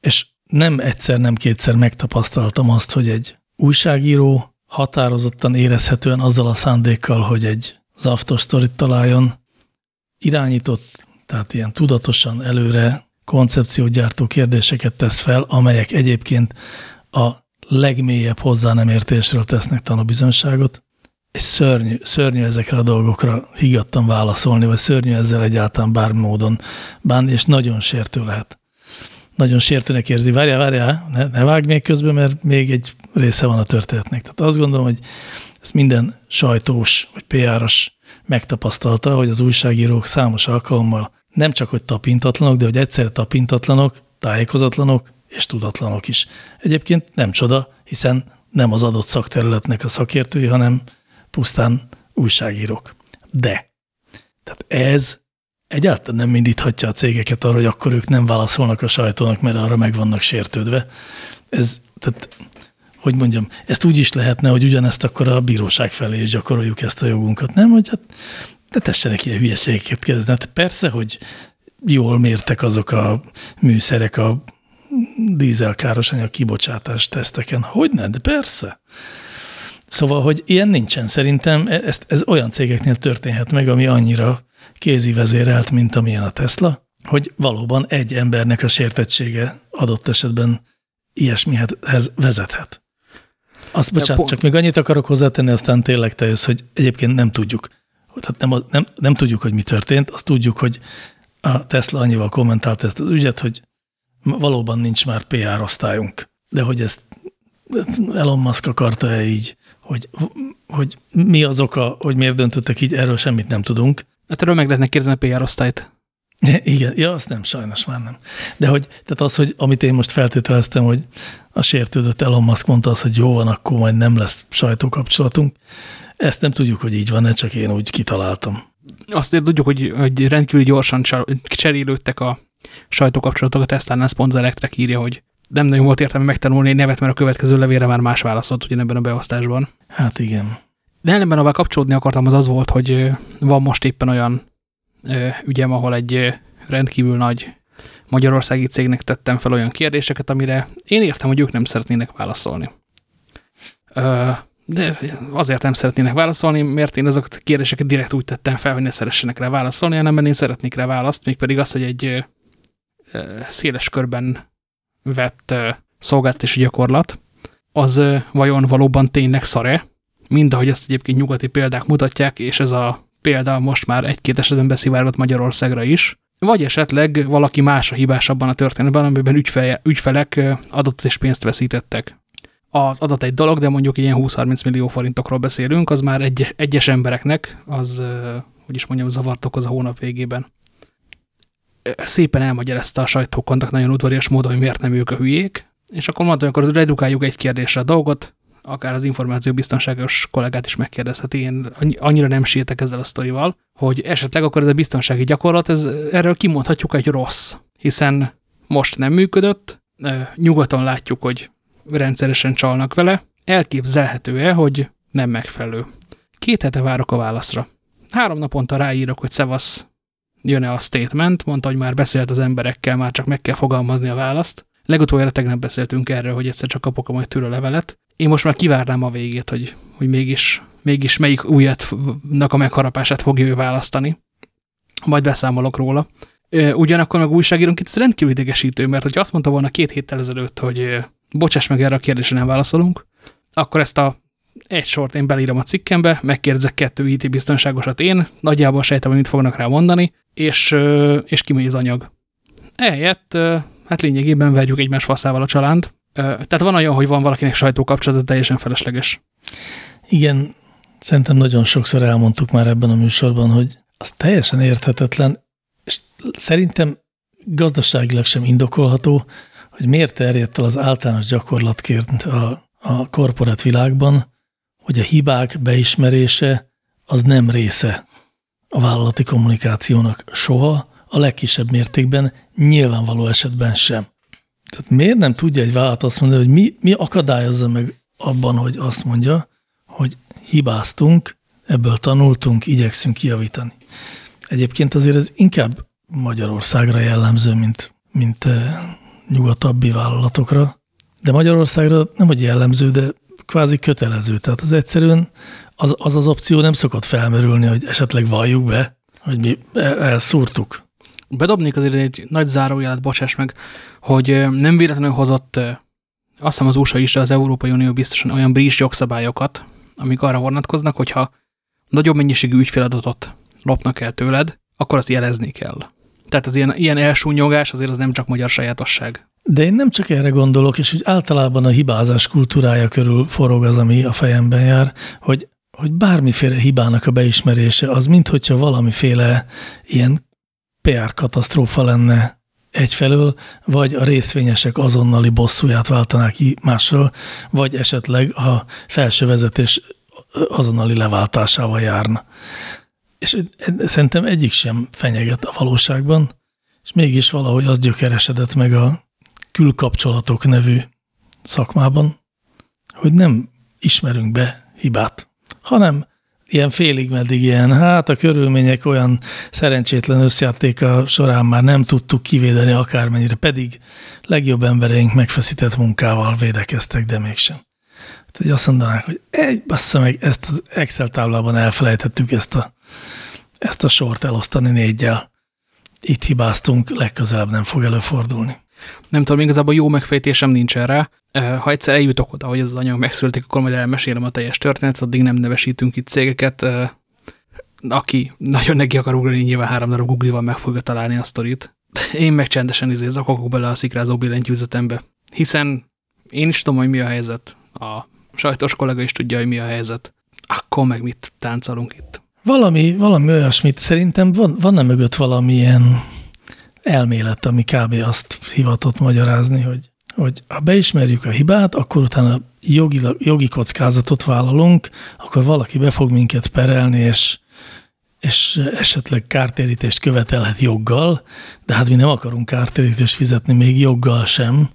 És nem egyszer, nem kétszer megtapasztaltam azt, hogy egy újságíró határozottan érezhetően azzal a szándékkal, hogy egy zaftos sztorit találjon, irányított tehát ilyen tudatosan előre koncepciógyártó kérdéseket tesz fel, amelyek egyébként a legmélyebb hozzá nem értésről tesznek tanúbizonságot, és szörnyű, szörnyű ezekre a dolgokra higgadtan válaszolni, vagy szörnyű ezzel egyáltalán bármi módon bánni, és nagyon sértő lehet. Nagyon sértőnek érzi. Várjál, várjál, ne, ne vágj még közben, mert még egy része van a történetnek. Tehát azt gondolom, hogy ezt minden sajtós vagy PR-os megtapasztalta, hogy az újságírók számos alkalommal nem csak, hogy tapintatlanok, de hogy egyszerre tapintatlanok, tájékozatlanok és tudatlanok is. Egyébként nem csoda, hiszen nem az adott szakterületnek a szakértői, hanem pusztán újságírók. De, tehát ez egyáltalán nem indíthatja a cégeket arra, hogy akkor ők nem válaszolnak a sajtónak, mert arra meg vannak sértődve. Ez, tehát, hogy mondjam, ezt úgy is lehetne, hogy ugyanezt akkor a bíróság felé is gyakoroljuk ezt a jogunkat, nem? Hogy hát ne tessenek ilyen hülyeségeket kérdezni. Hát persze, hogy jól mértek azok a műszerek a dízel károsanyag kibocsátás teszteken. Hogy ne? De persze. Szóval, hogy ilyen nincsen. Szerintem e- ez, ez olyan cégeknél történhet meg, ami annyira kézi vezérelt, mint amilyen a Tesla, hogy valóban egy embernek a sértettsége adott esetben ilyesmihez vezethet. Azt bocsánat, csak még annyit akarok hozzátenni, aztán tényleg te jössz, hogy egyébként nem tudjuk. Tehát nem, nem, nem tudjuk, hogy mi történt, azt tudjuk, hogy a Tesla annyival kommentált ezt az ügyet, hogy valóban nincs már PR osztályunk. De hogy ezt Elon Musk akarta-e így, hogy, hogy mi az oka, hogy miért döntöttek így, erről semmit nem tudunk. Hát erről meg lehetne kérdezni a PR osztályt. Igen, ja, azt nem, sajnos már nem. De hogy, tehát az, hogy amit én most feltételeztem, hogy a sértődött Elon Musk mondta az, hogy jó van, akkor majd nem lesz sajtókapcsolatunk, ezt nem tudjuk, hogy így van-e, csak én úgy kitaláltam. Azt tudjuk, hogy, hogy rendkívül gyorsan cserélődtek a sajtókapcsolatok, a Tesla-nál Electrek írja, hogy nem nagyon volt értelme megtanulni egy nevet, mert a következő levélre már más válaszolt ugyanebben a beosztásban. Hát igen. De ellenben, ahová kapcsolódni akartam, az az volt, hogy van most éppen olyan ügyem, ahol egy rendkívül nagy magyarországi cégnek tettem fel olyan kérdéseket, amire én értem, hogy ők nem szeretnének válaszolni. De azért nem szeretnének válaszolni, mert én azokat a kérdéseket direkt úgy tettem fel, hogy ne szeressenek rá válaszolni, hanem én szeretnék rá választ, mégpedig az, hogy egy széles körben vett szolgáltatási gyakorlat, az vajon valóban tényleg szare, mind ahogy ezt egyébként nyugati példák mutatják, és ez a példa most már egy-két esetben beszivárgott Magyarországra is, vagy esetleg valaki más a hibás abban a történetben, amiben ügyfele, ügyfelek adatot és pénzt veszítettek. Az adat egy dolog, de mondjuk ilyen 20-30 millió forintokról beszélünk, az már egy, egyes embereknek, az, hogy is mondjam, zavart okoz a hónap végében. Szépen elmagyarázta a sajtókontakt nagyon udvarias módon, hogy miért nem ők a hülyék, és akkor mondta, hogy akkor redukáljuk egy kérdésre a dolgot, akár az információbiztonságos kollégát is megkérdezheti. Én annyira nem sietek ezzel a sztorival, hogy esetleg akkor ez a biztonsági gyakorlat, ez, erről kimondhatjuk egy rossz, hiszen most nem működött, nyugaton látjuk, hogy rendszeresen csalnak vele, elképzelhető-e, hogy nem megfelelő. Két hete várok a válaszra. Három naponta ráírok, hogy szevasz, jön-e a statement, mondta, hogy már beszélt az emberekkel, már csak meg kell fogalmazni a választ. Legutoljára tegnap beszéltünk erről, hogy egyszer csak kapok majd tőle levelet. Én most már kivárnám a végét, hogy, hogy mégis, mégis melyik újatnak a megharapását fogja ő választani. Majd beszámolok róla. Ugyanakkor meg újságírónként ez rendkívül idegesítő, mert hogy azt mondta volna két héttel ezelőtt, hogy bocsáss meg erre a kérdésre nem válaszolunk, akkor ezt a egy sort én belírom a cikkembe, megkérdezek kettő IT biztonságosat én, nagyjából sejtem, hogy mit fognak rá mondani, és, és kimegy az anyag. Ehelyett, hát lényegében verjük egymás faszával a csalánt. Tehát van olyan, hogy van valakinek sajtókapcsolata, teljesen felesleges. Igen, szerintem nagyon sokszor elmondtuk már ebben a műsorban, hogy az teljesen érthetetlen, és szerintem gazdaságilag sem indokolható, hogy miért terjedt el az általános gyakorlatként a, a korporát világban, hogy a hibák beismerése az nem része a vállalati kommunikációnak soha, a legkisebb mértékben, nyilvánvaló esetben sem. Tehát miért nem tudja egy vállalat azt mondani, hogy mi, mi akadályozza meg abban, hogy azt mondja, hogy hibáztunk, ebből tanultunk, igyekszünk kijavítani. Egyébként azért ez inkább Magyarországra jellemző, mint, mint eh, nyugatabbi vállalatokra, de Magyarországra nem hogy jellemző, de kvázi kötelező. Tehát az egyszerűen az, az az opció nem szokott felmerülni, hogy esetleg valljuk be, hogy mi elszúrtuk. Bedobnék azért egy nagy zárójelet, bocsáss meg, hogy nem véletlenül hozott azt hiszem az USA is, az Európai Unió biztosan olyan bris jogszabályokat, amik arra vonatkoznak, hogyha nagyobb mennyiségű ügyféladatot lopnak el tőled, akkor azt jelezni kell. Tehát az ilyen, ilyen elsúnyogás azért az nem csak magyar sajátosság. De én nem csak erre gondolok, és hogy általában a hibázás kultúrája körül forog az, ami a fejemben jár, hogy, hogy bármiféle hibának a beismerése az, minthogyha valamiféle ilyen PR katasztrófa lenne egyfelől, vagy a részvényesek azonnali bosszúját váltanák ki másról, vagy esetleg a felső vezetés azonnali leváltásával járna. És szerintem egyik sem fenyeget a valóságban, és mégis valahogy az gyökeresedett meg a külkapcsolatok nevű szakmában, hogy nem ismerünk be hibát, hanem ilyen félig meddig ilyen, hát a körülmények olyan szerencsétlen összjátéka során már nem tudtuk kivédeni akármennyire, pedig legjobb embereink megfeszített munkával védekeztek, de mégsem. Tehát azt mondanák, hogy egy, bassza meg, ezt az Excel táblában elfelejtettük ezt a, ezt a sort elosztani négyel. Itt hibáztunk, legközelebb nem fog előfordulni. Nem tudom, igazából jó megfejtésem nincs erre. Ha egyszer eljutok oda, hogy ez az anyag megszületik, akkor majd elmesélem a teljes történetet, addig nem nevesítünk itt cégeket. Aki nagyon neki akar ugrani, nyilván három darab Google-val meg fogja találni a sztorit. Én meg csendesen izé zakokok bele a szikrázó billentyűzetembe. Hiszen én is tudom, hogy mi a helyzet. A sajtos kollega is tudja, hogy mi a helyzet. Akkor meg mit táncolunk itt? Valami, valami olyasmit szerintem van, van-e mögött valamilyen elmélet, ami kb. azt hivatott magyarázni, hogy, hogy ha beismerjük a hibát, akkor utána jogi, jogi kockázatot vállalunk, akkor valaki be fog minket perelni, és, és esetleg kártérítést követelhet joggal, de hát mi nem akarunk kártérítést fizetni még joggal sem,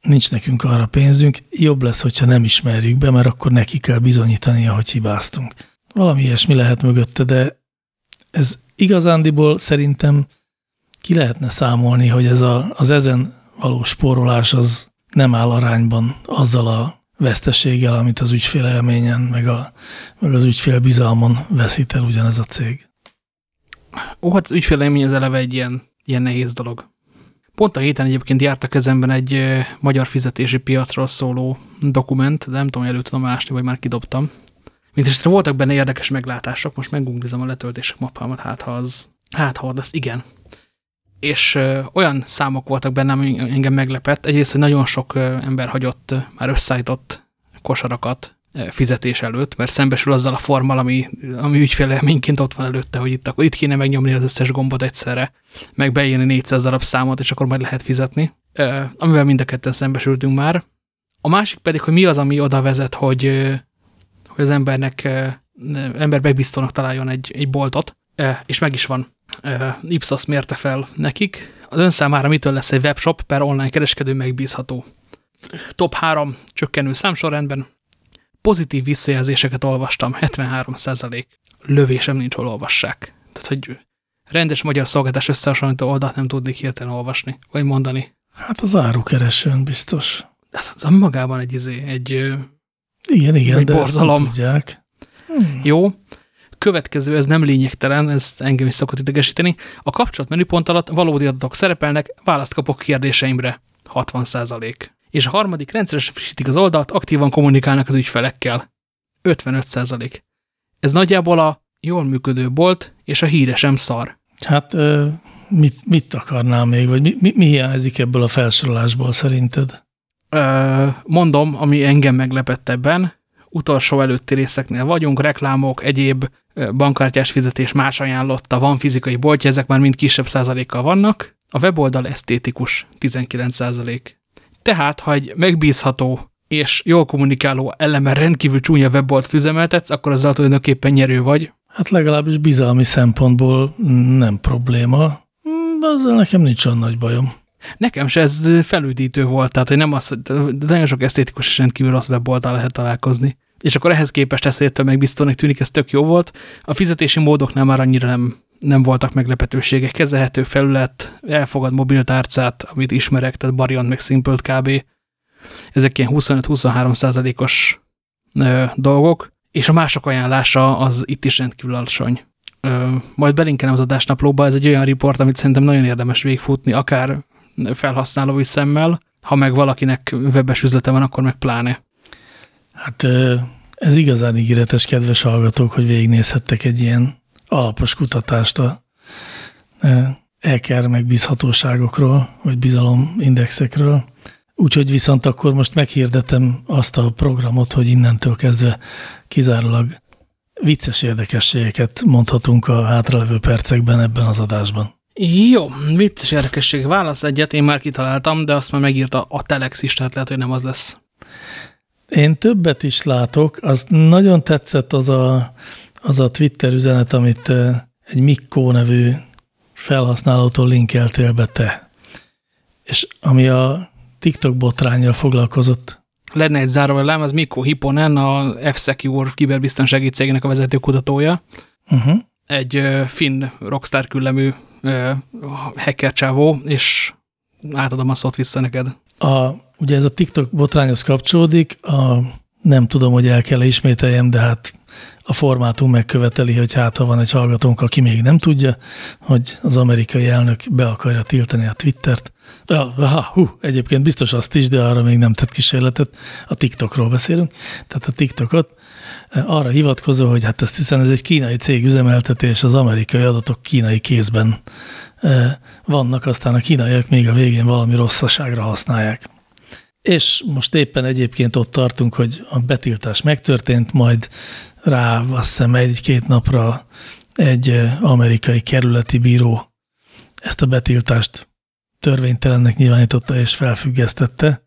nincs nekünk arra pénzünk, jobb lesz, hogyha nem ismerjük be, mert akkor neki kell bizonyítania, hogy hibáztunk. Valami ilyesmi lehet mögötte, de ez igazándiból szerintem ki lehetne számolni, hogy ez a, az ezen való spórolás az nem áll arányban azzal a veszteséggel, amit az ügyfél élményen, meg, a, meg az ügyfél bizalmon veszít el ugyanez a cég. Ó, hát az ügyfél élmény az eleve egy ilyen, ilyen nehéz dolog. Pont a héten egyébként járt a kezemben egy magyar fizetési piacról szóló dokument, de nem tudom, elő tudom ásni, vagy már kidobtam. Mindenesetre voltak benne érdekes meglátások, most meggooglizom a letöltések mappámat, hát ha az, hát ha az, igen és olyan számok voltak benne, ami engem meglepett. Egyrészt, hogy nagyon sok ember hagyott már összeállított kosarakat fizetés előtt, mert szembesül azzal a formal, ami, ami ügyfélelményként ott van előtte, hogy itt, akkor itt kéne megnyomni az összes gombot egyszerre, meg beírni 400 darab számot, és akkor majd lehet fizetni. Amivel mind a ketten szembesültünk már. A másik pedig, hogy mi az, ami oda vezet, hogy, hogy az embernek ember megbíztónak találjon egy, egy boltot, és meg is van Ipsos mérte fel nekik. Az ön számára mitől lesz egy webshop per online kereskedő megbízható? Top 3 csökkenő számsorrendben. Pozitív visszajelzéseket olvastam, 73 százalék. Lövésem nincs, hol olvassák. Tehát, hogy rendes magyar szolgáltás összehasonlító oldalt nem tudnék hirtelen olvasni, vagy mondani. Hát az árukeresőn biztos. Ez az magában egy, izé, egy, igen, igen, egy de borzalom. tudják. Hmm. Jó, következő, ez nem lényegtelen, ez engem is szokott idegesíteni. A kapcsolat menüpont alatt valódi adatok szerepelnek, választ kapok kérdéseimre. 60 százalék. És a harmadik, rendszeresen frissítik az oldalt, aktívan kommunikálnak az ügyfelekkel. 55 százalék. Ez nagyjából a jól működő bolt és a híresem szar. Hát mit, mit akarnál még, vagy mi, mi, mi hiányzik ebből a felsorolásból szerinted? Mondom, ami engem meglepett ebben, utolsó előtti részeknél vagyunk, reklámok, egyéb bankkártyás fizetés más ajánlotta, van fizikai boltja, ezek már mind kisebb százalékkal vannak. A weboldal esztétikus, 19 százalék. Tehát, ha egy megbízható és jól kommunikáló eleme rendkívül csúnya weboldalt üzemeltetsz, akkor azzal tulajdonképpen nyerő vagy. Hát legalábbis bizalmi szempontból nem probléma. Azzal nekem nincs olyan nagy bajom. Nekem se ez felüdítő volt, tehát hogy nem az, de nagyon sok esztétikus és rendkívül rossz weboldal lehet találkozni és akkor ehhez képest ezt megbíztónak tűnik, ez tök jó volt. A fizetési módoknál már annyira nem, nem voltak meglepetőségek. Kezelhető felület, elfogad mobiltárcát, amit ismerek, tehát Bariant meg simple kb. Ezek ilyen 25-23 százalékos dolgok, és a mások ajánlása az itt is rendkívül alacsony. Ö, majd belinkelem az adásnaplóba, ez egy olyan riport, amit szerintem nagyon érdemes végfutni, akár felhasználói szemmel, ha meg valakinek webes üzlete van, akkor meg pláne. Hát ez igazán ígéretes, kedves hallgatók, hogy végignézhettek egy ilyen alapos kutatást a eker megbízhatóságokról, vagy bizalomindexekről. Úgyhogy viszont akkor most meghirdetem azt a programot, hogy innentől kezdve kizárólag vicces érdekességeket mondhatunk a hátralevő percekben ebben az adásban. Jó, vicces érdekesség. Válasz egyet, én már kitaláltam, de azt már megírta a Telex is, tehát lehet, hogy nem az lesz. Én többet is látok. Az nagyon tetszett az a, az a Twitter üzenet, amit egy Mikko nevű felhasználótól linkeltél be te. És ami a TikTok botrányjal foglalkozott. Lenne egy zárójelem, az Mikko Hipponen, a F-Secure kiberbiztonsági cégnek a vezető kutatója. Uh -huh. Egy finn rockstar küllemű hacker csávó, és átadom a szót vissza neked. A, ugye ez a TikTok botrányhoz kapcsolódik, a, nem tudom, hogy el kell ismételjem, de hát a formátum megköveteli, hogy hát ha van egy hallgatónk, aki még nem tudja, hogy az amerikai elnök be akarja tiltani a Twittert. Aha, hú, egyébként biztos azt is, de arra még nem tett kísérletet. A TikTokról beszélünk. Tehát a TikTokot e, arra hivatkozó, hogy hát ezt hiszen ez egy kínai cég üzemeltetés, az amerikai adatok kínai kézben e, vannak, aztán a kínaiak még a végén valami rosszaságra használják. És most éppen egyébként ott tartunk, hogy a betiltás megtörtént, majd rá azt hiszem egy-két napra egy amerikai kerületi bíró ezt a betiltást törvénytelennek nyilvánította és felfüggesztette,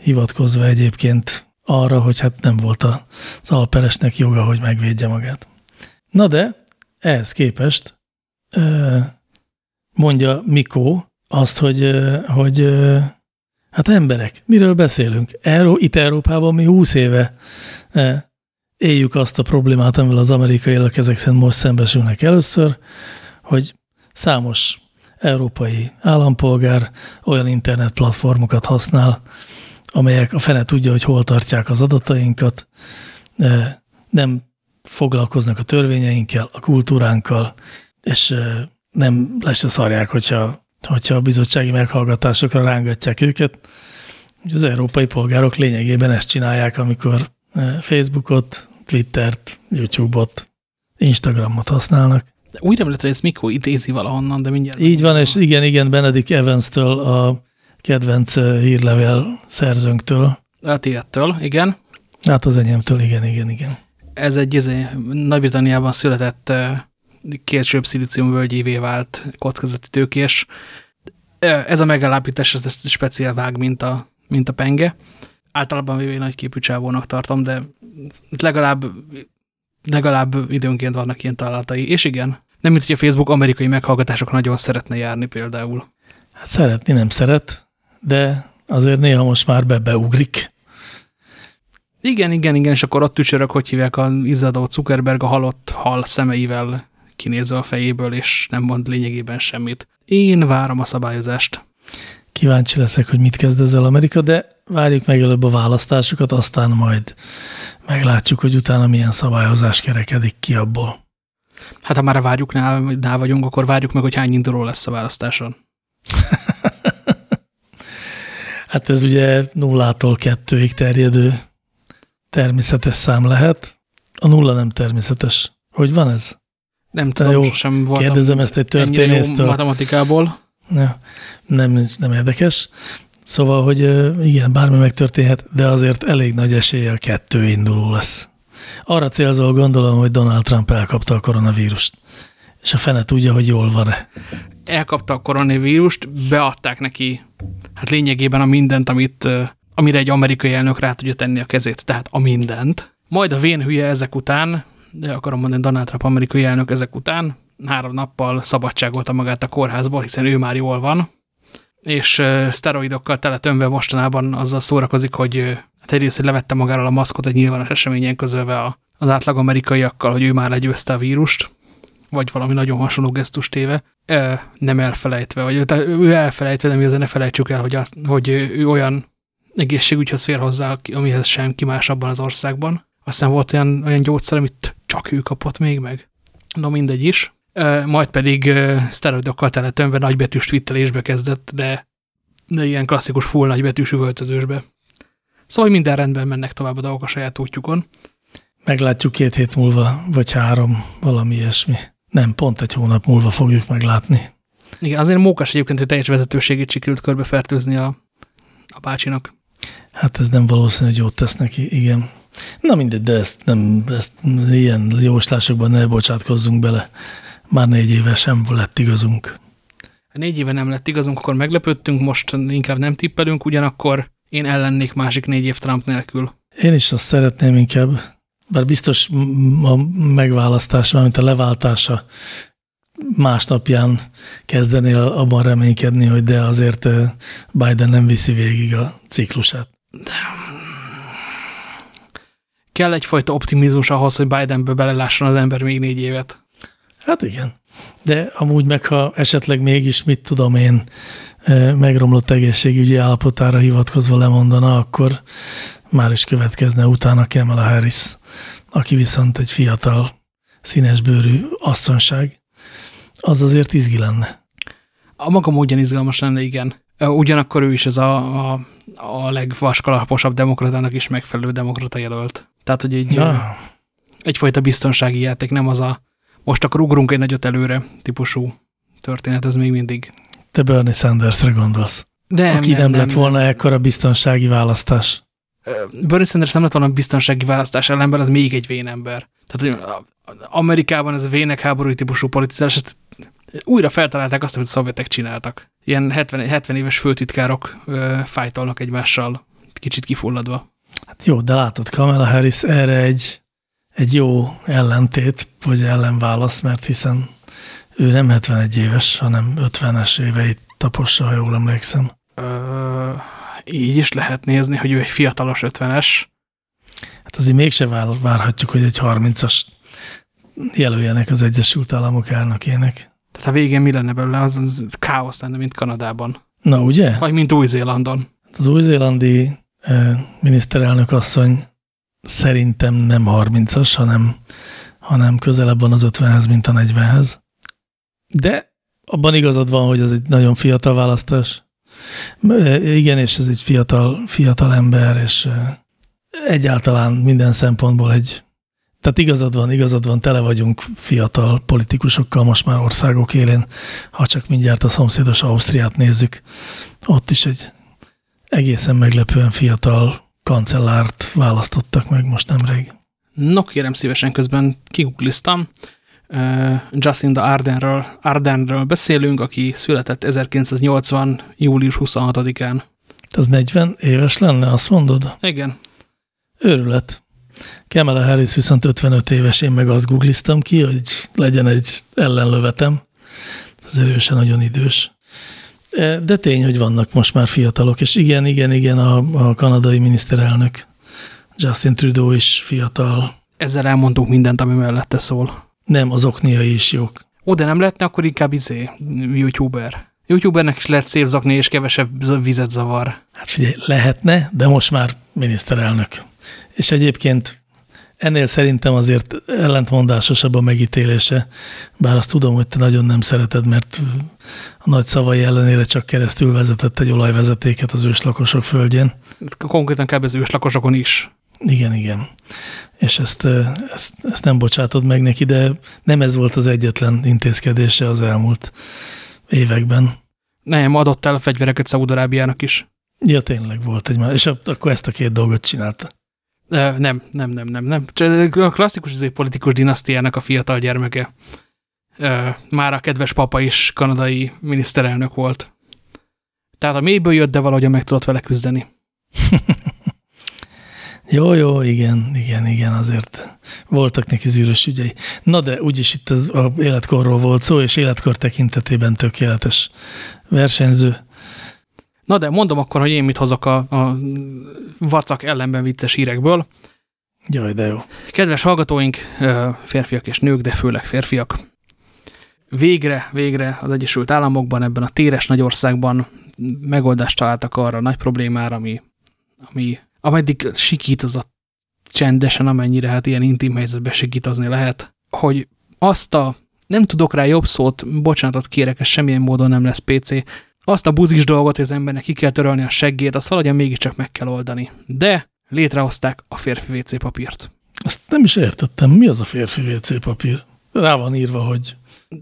hivatkozva egyébként arra, hogy hát nem volt az alperesnek joga, hogy megvédje magát. Na de, ehhez képest mondja Mikó azt, hogy, hogy hát emberek, miről beszélünk? Euró, itt Európában mi 20 éve éljük azt a problémát, amivel az amerikaiak ezek szerint most szembesülnek először, hogy számos európai állampolgár olyan internetplatformokat használ, amelyek a fene tudja, hogy hol tartják az adatainkat, nem foglalkoznak a törvényeinkkel, a kultúránkkal, és nem lesz se szarják, hogyha, hogyha a bizottsági meghallgatásokra rángatják őket. Az európai polgárok lényegében ezt csinálják, amikor Facebookot, Twittert, YouTube-ot, Instagramot használnak. De úgy nem lett, hogy ezt mikor idézi valahonnan, de mindjárt... Így van, és igen, igen, Benedict Evans-től a kedvenc hírlevél szerzőnktől. A tiédtől, igen. Hát az enyémtől, igen, igen, igen. Ez egy izé, Nagy-Britanniában született később völgyévé vált kockázati tőkés. Ez a megállapítás, ez, ez speciál vág, mint a, mint a penge általában véve nagy képű csávónak tartom, de legalább, legalább időnként vannak ilyen találatai. És igen, nem mint hogy a Facebook amerikai meghallgatások nagyon szeretne járni például. Hát szeretni nem szeret, de azért néha most már be beugrik. Igen, igen, igen, és akkor ott tücsörök, hogy hívják a izzadó Zuckerberg a halott hal szemeivel kinézve a fejéből, és nem mond lényegében semmit. Én várom a szabályozást. Kíváncsi leszek, hogy mit kezd ezzel Amerika, de várjuk meg előbb a választásokat, aztán majd meglátjuk, hogy utána milyen szabályozás kerekedik ki abból. Hát ha már a várjuknál vagyunk, akkor várjuk meg, hogy hány induló lesz a választáson. hát ez ugye nullától kettőig terjedő természetes szám lehet. A nulla nem természetes. Hogy van ez? Nem tudom, jó, sosem voltam Kérdezem ezt egy történésztől. matematikából. Ja, nem, nem érdekes. Szóval, hogy igen, bármi megtörténhet, de azért elég nagy esélye a kettő induló lesz. Arra célzol gondolom, hogy Donald Trump elkapta a koronavírust. És a fene tudja, hogy jól van-e. Elkapta a koronavírust, beadták neki hát lényegében a mindent, amit, amire egy amerikai elnök rá tudja tenni a kezét, tehát a mindent. Majd a vén hülye ezek után, de akarom mondani Donald Trump amerikai elnök ezek után, három nappal szabadságolta magát a kórházból, hiszen ő már jól van, és szteroidokkal teletömve mostanában azzal szórakozik, hogy hát egyrészt, hogy levette magáról a maszkot egy nyilvános eseményen közölve az átlag amerikaiakkal, hogy ő már legyőzte a vírust, vagy valami nagyon hasonló gesztus téve, nem elfelejtve, vagy tehát ő elfelejtve, de mi azért ne felejtsük el, hogy, azt, hogy ő olyan egészségügyhöz fér hozzá, amihez senki más abban az országban. Aztán volt olyan, olyan gyógyszer, amit csak ő kapott még meg. No mindegy is majd pedig szteroidokkal teletömve nagybetűs twittelésbe kezdett, de, de ilyen klasszikus full nagybetűs üvöltözősbe. Szóval minden rendben mennek tovább a dolgok a saját útjukon. Meglátjuk két hét múlva, vagy három, valami ilyesmi. Nem, pont egy hónap múlva fogjuk meglátni. Igen, azért mókás egyébként, hogy teljes vezetőségét sikerült körbefertőzni a, a bácsinak. Hát ez nem valószínű, hogy jót tesz neki, igen. Na mindegy, de ezt, nem, ezt ilyen jóslásokban ne bocsátkozzunk bele. Már négy éve sem lett igazunk. Négy éve nem lett igazunk, akkor meglepődtünk, most inkább nem tippelünk, ugyanakkor én ellennék másik négy év Trump nélkül. Én is azt szeretném inkább, bár biztos a megválasztás, mint a leváltása másnapján kezdenél abban reménykedni, hogy de azért Biden nem viszi végig a ciklusát. Kell egyfajta optimizmus ahhoz, hogy Bidenbe belelásson az ember még négy évet. Hát igen. De amúgy meg, ha esetleg mégis, mit tudom én, megromlott egészségügyi állapotára hivatkozva lemondana, akkor már is következne utána Kamala Harris, aki viszont egy fiatal, színesbőrű asszonyság, az azért izgi lenne. A maga módján izgalmas lenne, igen. Ugyanakkor ő is ez a, a, a legvaskalaposabb demokratának is megfelelő demokrata jelölt. Tehát, hogy egy, ja. egyfajta biztonsági játék, nem az a most akkor ugrunk egy nagyot előre típusú történet, ez még mindig. Te Bernie Sandersre gondolsz. Nem, aki nem, nem, nem lett volna nem. ekkora biztonsági választás. Bernie Sanders nem lett volna biztonsági választás ellenben, az még egy vénember. Tehát Amerikában ez a vének háborúi típusú politizálás, ezt újra feltalálták azt, amit a szovjetek csináltak. Ilyen 70, 70 éves főtitkárok ö, fájtolnak egymással, kicsit kifulladva. Hát jó, de látod, Kamala Harris erre egy, egy jó ellentét, vagy ellenválasz, mert hiszen ő nem 71 éves, hanem 50-es éveit tapossa, ha jól emlékszem. Ö, így is lehet nézni, hogy ő egy fiatalos 50-es. Hát azért mégse vár, várhatjuk, hogy egy 30-as jelöljenek az Egyesült Államok elnökének. Tehát a végén mi lenne belőle? Az, az káosz lenne, mint Kanadában. Na, ugye? Vagy mint Új-Zélandon. Az új-zélandi miniszterelnök asszony szerintem nem 30-as, hanem, hanem közelebb van az 50-hez, mint a 40-hez. De abban igazad van, hogy ez egy nagyon fiatal választás. Igen, és ez egy fiatal, fiatal ember, és egyáltalán minden szempontból egy tehát igazad van, igazad van, tele vagyunk fiatal politikusokkal most már országok élén, ha csak mindjárt a szomszédos Ausztriát nézzük. Ott is egy egészen meglepően fiatal kancellárt választottak meg most nemrég. No, kérem szívesen közben kigugliztam. Uh, Jacinda Ardernről, Ardernről beszélünk, aki született 1980. július 26-án. Az 40 éves lenne, azt mondod? Igen. Őrület. Kamala Harris viszont 55 éves, én meg azt googliztam ki, hogy legyen egy ellenlövetem. Az erősen nagyon idős. De tény, hogy vannak most már fiatalok, és igen, igen, igen, a, a kanadai miniszterelnök Justin Trudeau is fiatal. Ezzel elmondtuk mindent, ami mellette szól. Nem, az okniai is jók. Ó, de nem lehetne akkor inkább izé, youtuber. Youtubernek is lehet szép zakni, és kevesebb vizet zavar. Hát figyelj, lehetne, de most már miniszterelnök. És egyébként ennél szerintem azért ellentmondásosabb a megítélése, bár azt tudom, hogy te nagyon nem szereted, mert a nagy szavai ellenére csak keresztül vezetett egy olajvezetéket az őslakosok földjén. Konkrétan kb. az őslakosokon is. Igen, igen. És ezt, ezt, ezt nem bocsátod meg neki, de nem ez volt az egyetlen intézkedése az elmúlt években. Nem, adott el a fegyvereket Szaudarábiának is. Ja, tényleg volt egy és akkor ezt a két dolgot csinálta. Nem, nem, nem, nem, nem. A klasszikus izé politikus dinasztiának a fiatal gyermeke. Már a kedves papa is kanadai miniszterelnök volt. Tehát a mélyből jött, de valahogy meg tudott vele küzdeni. jó, jó, igen, igen, igen, azért voltak neki zűrös ügyei. Na de úgyis itt az, a életkorról volt szó, és életkor tekintetében tökéletes versenyző. Na de mondom akkor, hogy én mit hozok a, a vacak ellenben vicces hírekből. Jaj, de jó. Kedves hallgatóink, férfiak és nők, de főleg férfiak, végre, végre az Egyesült Államokban, ebben a téres nagyországban megoldást találtak arra a nagy problémára, ami, ami ameddig sikítozott csendesen, amennyire hát ilyen intim helyzetben sikítozni lehet, hogy azt a, nem tudok rá jobb szót, bocsánatot kérek, ez semmilyen módon nem lesz PC, azt a buzis dolgot, hogy az embernek ki kell törölni a seggét, azt valahogyan mégiscsak meg kell oldani. De létrehozták a férfi WC papírt. Azt nem is értettem. Mi az a férfi WC papír? Rá van írva, hogy...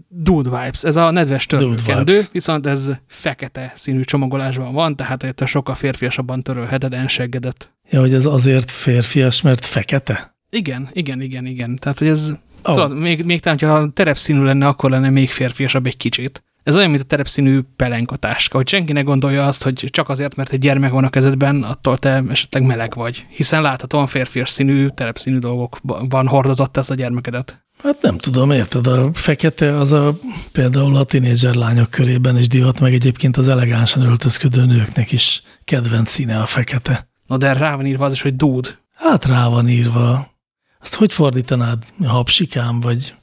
Dude Vibes, ez a nedves törlőkendő, viszont ez fekete színű csomagolásban van, tehát te sokkal férfiasabban törölheted enseggedet. Ja, hogy ez azért férfias, mert fekete? Igen, igen, igen, igen. Tehát, hogy ez, oh. tudod, még, még talán, ha terepszínű lenne, akkor lenne még férfiasabb egy kicsit. Ez olyan, mint a terepszínű pelenkatáska, hogy senki ne gondolja azt, hogy csak azért, mert egy gyermek van a kezedben, attól te esetleg meleg vagy. Hiszen láthatóan férfias színű, terepszínű dolgokban hordozott ezt a gyermekedet. Hát nem tudom, érted, a fekete az a például a tinédzser lányok körében is divat, meg egyébként az elegánsan öltözködő nőknek is kedvenc színe a fekete. Na de rá van írva az is, hogy dude. Hát rá van írva. Azt hogy fordítanád? Hapsikám, vagy...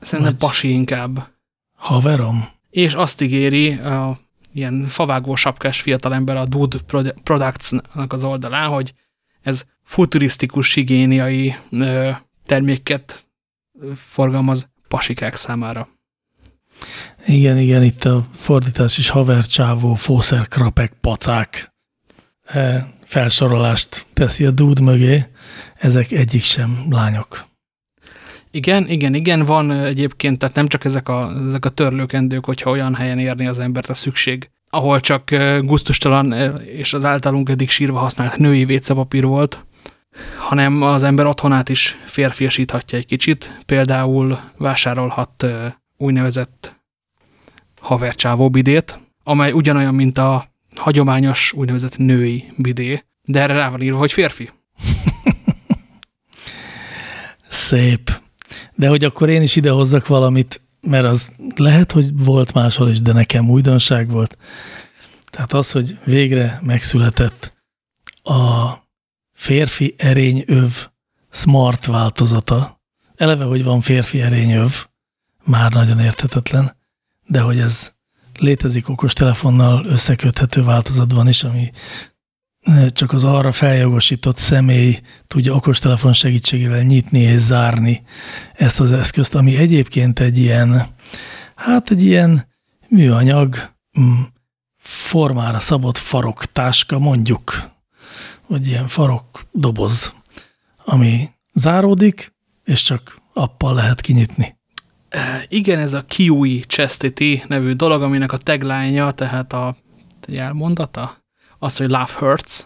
Szerintem vagy pasi inkább. Haverom? És azt ígéri a ilyen favágó sapkás fiatalember a Dude Products-nak az oldalán, hogy ez futurisztikus higiéniai terméket forgalmaz pasikák számára. Igen, igen, itt a fordítás is havercsávó, fószerkrapek, pacák felsorolást teszi a dúd mögé. Ezek egyik sem lányok. Igen, igen, igen, van egyébként, tehát nem csak ezek a, ezek a törlőkendők, hogyha olyan helyen érni az embert a szükség, ahol csak guztustalan és az általunk eddig sírva használt női vécepapír volt, hanem az ember otthonát is férfiasíthatja egy kicsit. Például vásárolhat úgynevezett havercsávó bidét, amely ugyanolyan, mint a hagyományos úgynevezett női bidé, de erre rá van írva, hogy férfi. Szép. De hogy akkor én is idehozzak valamit, mert az lehet, hogy volt máshol is, de nekem újdonság volt. Tehát az, hogy végre megszületett a férfi erényöv smart változata. Eleve, hogy van férfi erényöv, már nagyon értetetlen, de hogy ez létezik okostelefonnal összeköthető változatban is, ami csak az arra feljogosított személy tudja okostelefon segítségével nyitni és zárni ezt az eszközt, ami egyébként egy ilyen, hát egy ilyen műanyag mm, formára szabott faroktáska, mondjuk vagy ilyen farok doboz, ami záródik, és csak appal lehet kinyitni. Igen, ez a Kiwi Chastity nevű dolog, aminek a tagline tehát a jelmondata, az, hogy Love Hurts,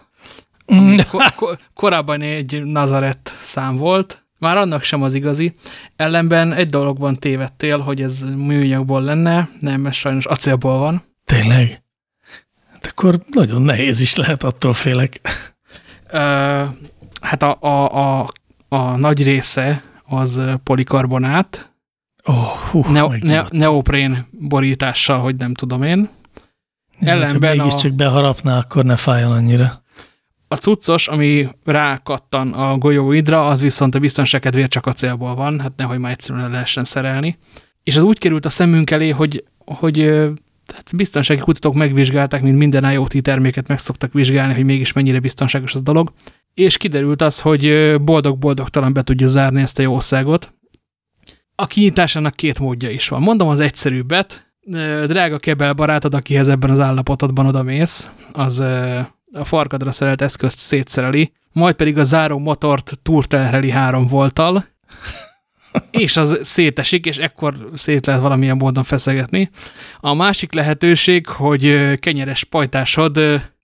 ami mm. ko ko korábban egy Nazareth szám volt, már annak sem az igazi. Ellenben egy dologban tévedtél, hogy ez műanyagból lenne, nem, ez sajnos acélból van. Tényleg? Hát akkor nagyon nehéz is lehet, attól félek hát a, a, a, a nagy része az polikarbonát, oh, hú, ne, ne, neoprén borítással, hogy nem tudom én. Ja, Ellenben mégiscsak a, beharapná, akkor ne fájjon annyira. A cuccos, ami rákattan a golyóidra, az viszont a biztonság kedvéért csak acélból van, hát nehogy már egyszerűen lehessen szerelni. És az úgy került a szemünk elé, hogy, hogy tehát biztonsági kutatók megvizsgálták, mint minden IoT terméket meg szoktak vizsgálni, hogy mégis mennyire biztonságos az a dolog, és kiderült az, hogy boldog-boldogtalan be tudja zárni ezt a jószágot. A kinyitásának két módja is van. Mondom az egyszerűbbet, drága kebel barátod, akihez ebben az állapotodban odamész, az a farkadra szerelt eszközt szétszereli, majd pedig a záró motort túrtelheli három voltal, és az szétesik, és ekkor szét lehet valamilyen módon feszegetni. A másik lehetőség, hogy kenyeres pajtásod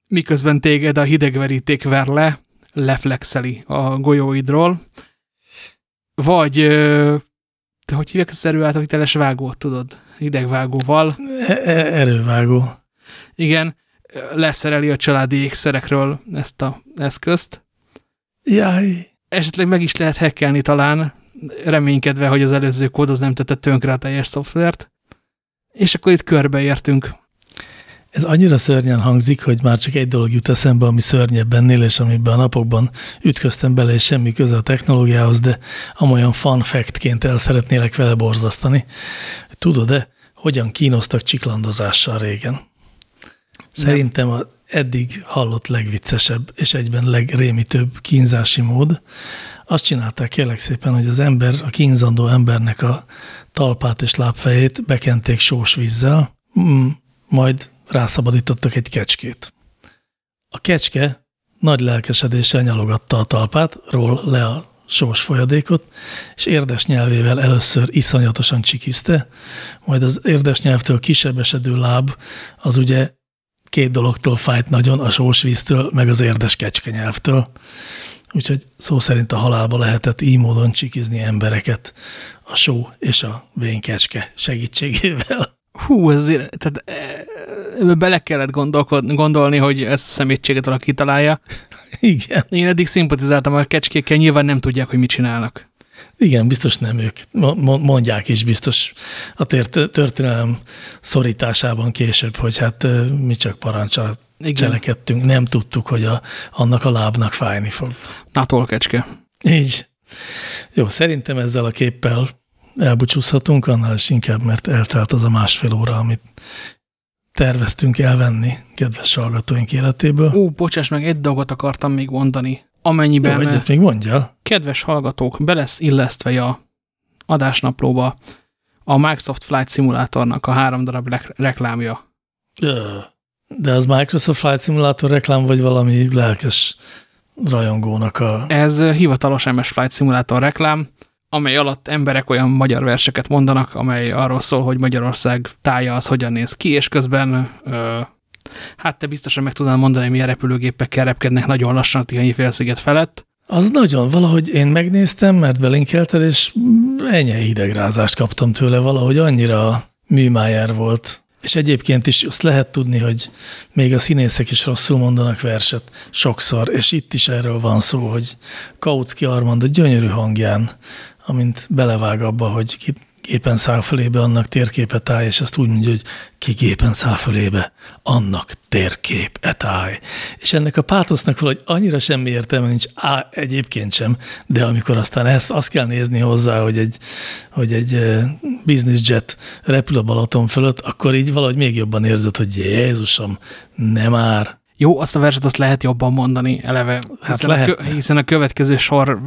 miközben téged a hidegveríték ver le, leflexeli a golyóidról, vagy te hogy hívják ezt erőátviteles vágót, tudod? Hidegvágóval. E -e Erővágó. Igen, leszereli a családi ékszerekről ezt a eszközt. Jaj. Esetleg meg is lehet hackelni talán, reménykedve, hogy az előző kód az nem tette tönkre a teljes szoftvert. És akkor itt körbeértünk. Ez annyira szörnyen hangzik, hogy már csak egy dolog jut eszembe, ami szörnyebb ennél, és amiben a napokban ütköztem bele, és semmi köze a technológiához, de amolyan fun factként el szeretnélek vele borzasztani. Tudod-e, hogyan kínoztak csiklandozással régen? Szerintem a eddig hallott legviccesebb és egyben legrémitőbb kínzási mód azt csinálták kérlek szépen, hogy az ember, a kínzandó embernek a talpát és lábfejét bekenték sós vízzel, mm, majd rászabadítottak egy kecskét. A kecske nagy lelkesedéssel nyalogatta a talpát, ról le a sós folyadékot, és érdes nyelvével először iszonyatosan csikizte, majd az érdes nyelvtől kisebbesedő láb az ugye két dologtól fájt nagyon, a sós víztől, meg az érdes kecske nyelvtől. Úgyhogy szó szerint a halálba lehetett így módon csikizni embereket a só és a kecske segítségével. Hú, ezért, tehát ebbe bele kellett gondolni, hogy ezt a szemétséget valaki kitalálja. Igen. Én eddig szimpatizáltam a kecskékkel, nyilván nem tudják, hogy mit csinálnak. Igen, biztos nem ők. Mondják is biztos a történelem szorításában később, hogy hát mi csak parancsal cselekedtünk. Nem tudtuk, hogy a, annak a lábnak fájni fog. Na, kecske. Így. Jó, szerintem ezzel a képpel elbúcsúzhatunk, annál is inkább, mert eltelt az a másfél óra, amit terveztünk elvenni kedves hallgatóink életéből. Ó, bocsáss meg, egy dolgot akartam még mondani. Amennyiben... Jó, egyet még mondja. Kedves hallgatók, be lesz illesztve a adásnaplóba a Microsoft Flight Simulatornak a három darab reklámja. De az Microsoft Flight Simulator reklám, vagy valami lelkes rajongónak a... Ez hivatalos MS Flight Simulator reklám amely alatt emberek olyan magyar verseket mondanak, amely arról szól, hogy Magyarország tája az hogyan néz ki, és közben ö, hát te biztosan meg tudnál mondani, milyen repülőgépekkel repkednek nagyon lassan a Tihanyi félsziget felett. Az nagyon, valahogy én megnéztem, mert belinkelted, és ennyi hidegrázást kaptam tőle, valahogy annyira műmájár volt. És egyébként is azt lehet tudni, hogy még a színészek is rosszul mondanak verset sokszor, és itt is erről van szó, hogy Kautsky Armand a gyönyörű hangján amint belevág abba, hogy ki gépen száll fölébe, annak térképet állj, és azt úgy mondja, hogy ki gépen száll fölébe, annak térkép etáj. És ennek a pátosznak valahogy annyira semmi értelme nincs, á, egyébként sem, de amikor aztán ezt azt kell nézni hozzá, hogy egy, hogy egy business jet repül a Balaton fölött, akkor így valahogy még jobban érzed, hogy Jézusom, nem már. Jó, azt a verset azt lehet jobban mondani eleve, hát hiszen, lehet. A, hiszen a következő sor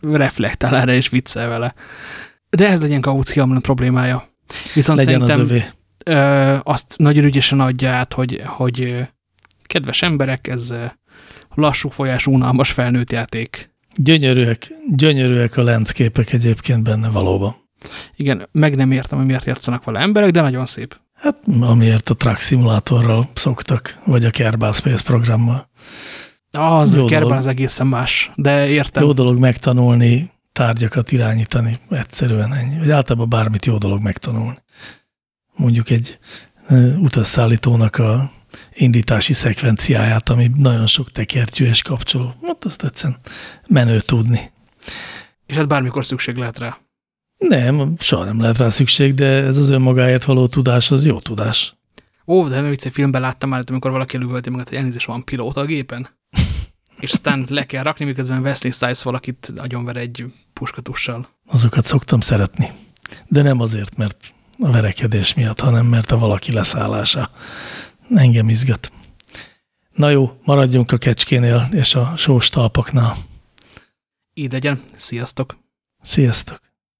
reflektál erre és viccel vele. De ez legyen Kautsky problémája. Viszont legyen az övé. Ö, azt nagyon ügyesen adja át, hogy, hogy kedves emberek, ez lassú folyás, unalmas felnőtt játék. Gyönyörűek, gyönyörűek a landscape egyébként benne valóban. Igen, meg nem értem, hogy miért játszanak vele emberek, de nagyon szép. Hát amiért a Truck Simulatorral szoktak, vagy a Kerbal Space programmal. Az jó Kerbal az egészen más, de értem. Jó dolog megtanulni, tárgyakat irányítani, egyszerűen ennyi. Vagy általában bármit jó dolog megtanulni. Mondjuk egy utasszállítónak a indítási szekvenciáját, ami nagyon sok tekertyű és kapcsoló. Hát azt egyszerűen menő tudni. És hát bármikor szükség lehet rá. Nem, soha nem lehet rá szükség, de ez az önmagáért való tudás, az jó tudás. Ó, de nem vicc, egy filmben láttam már, amikor valaki elüvölti magát, hogy elnézést van pilóta a gépen. és aztán le kell rakni, miközben Wesley Snipes valakit agyonver egy puskatussal. Azokat szoktam szeretni. De nem azért, mert a verekedés miatt, hanem mert a valaki leszállása engem izgat. Na jó, maradjunk a kecskénél és a sós talpaknál. Így legyen. Sziasztok! Sziasztok!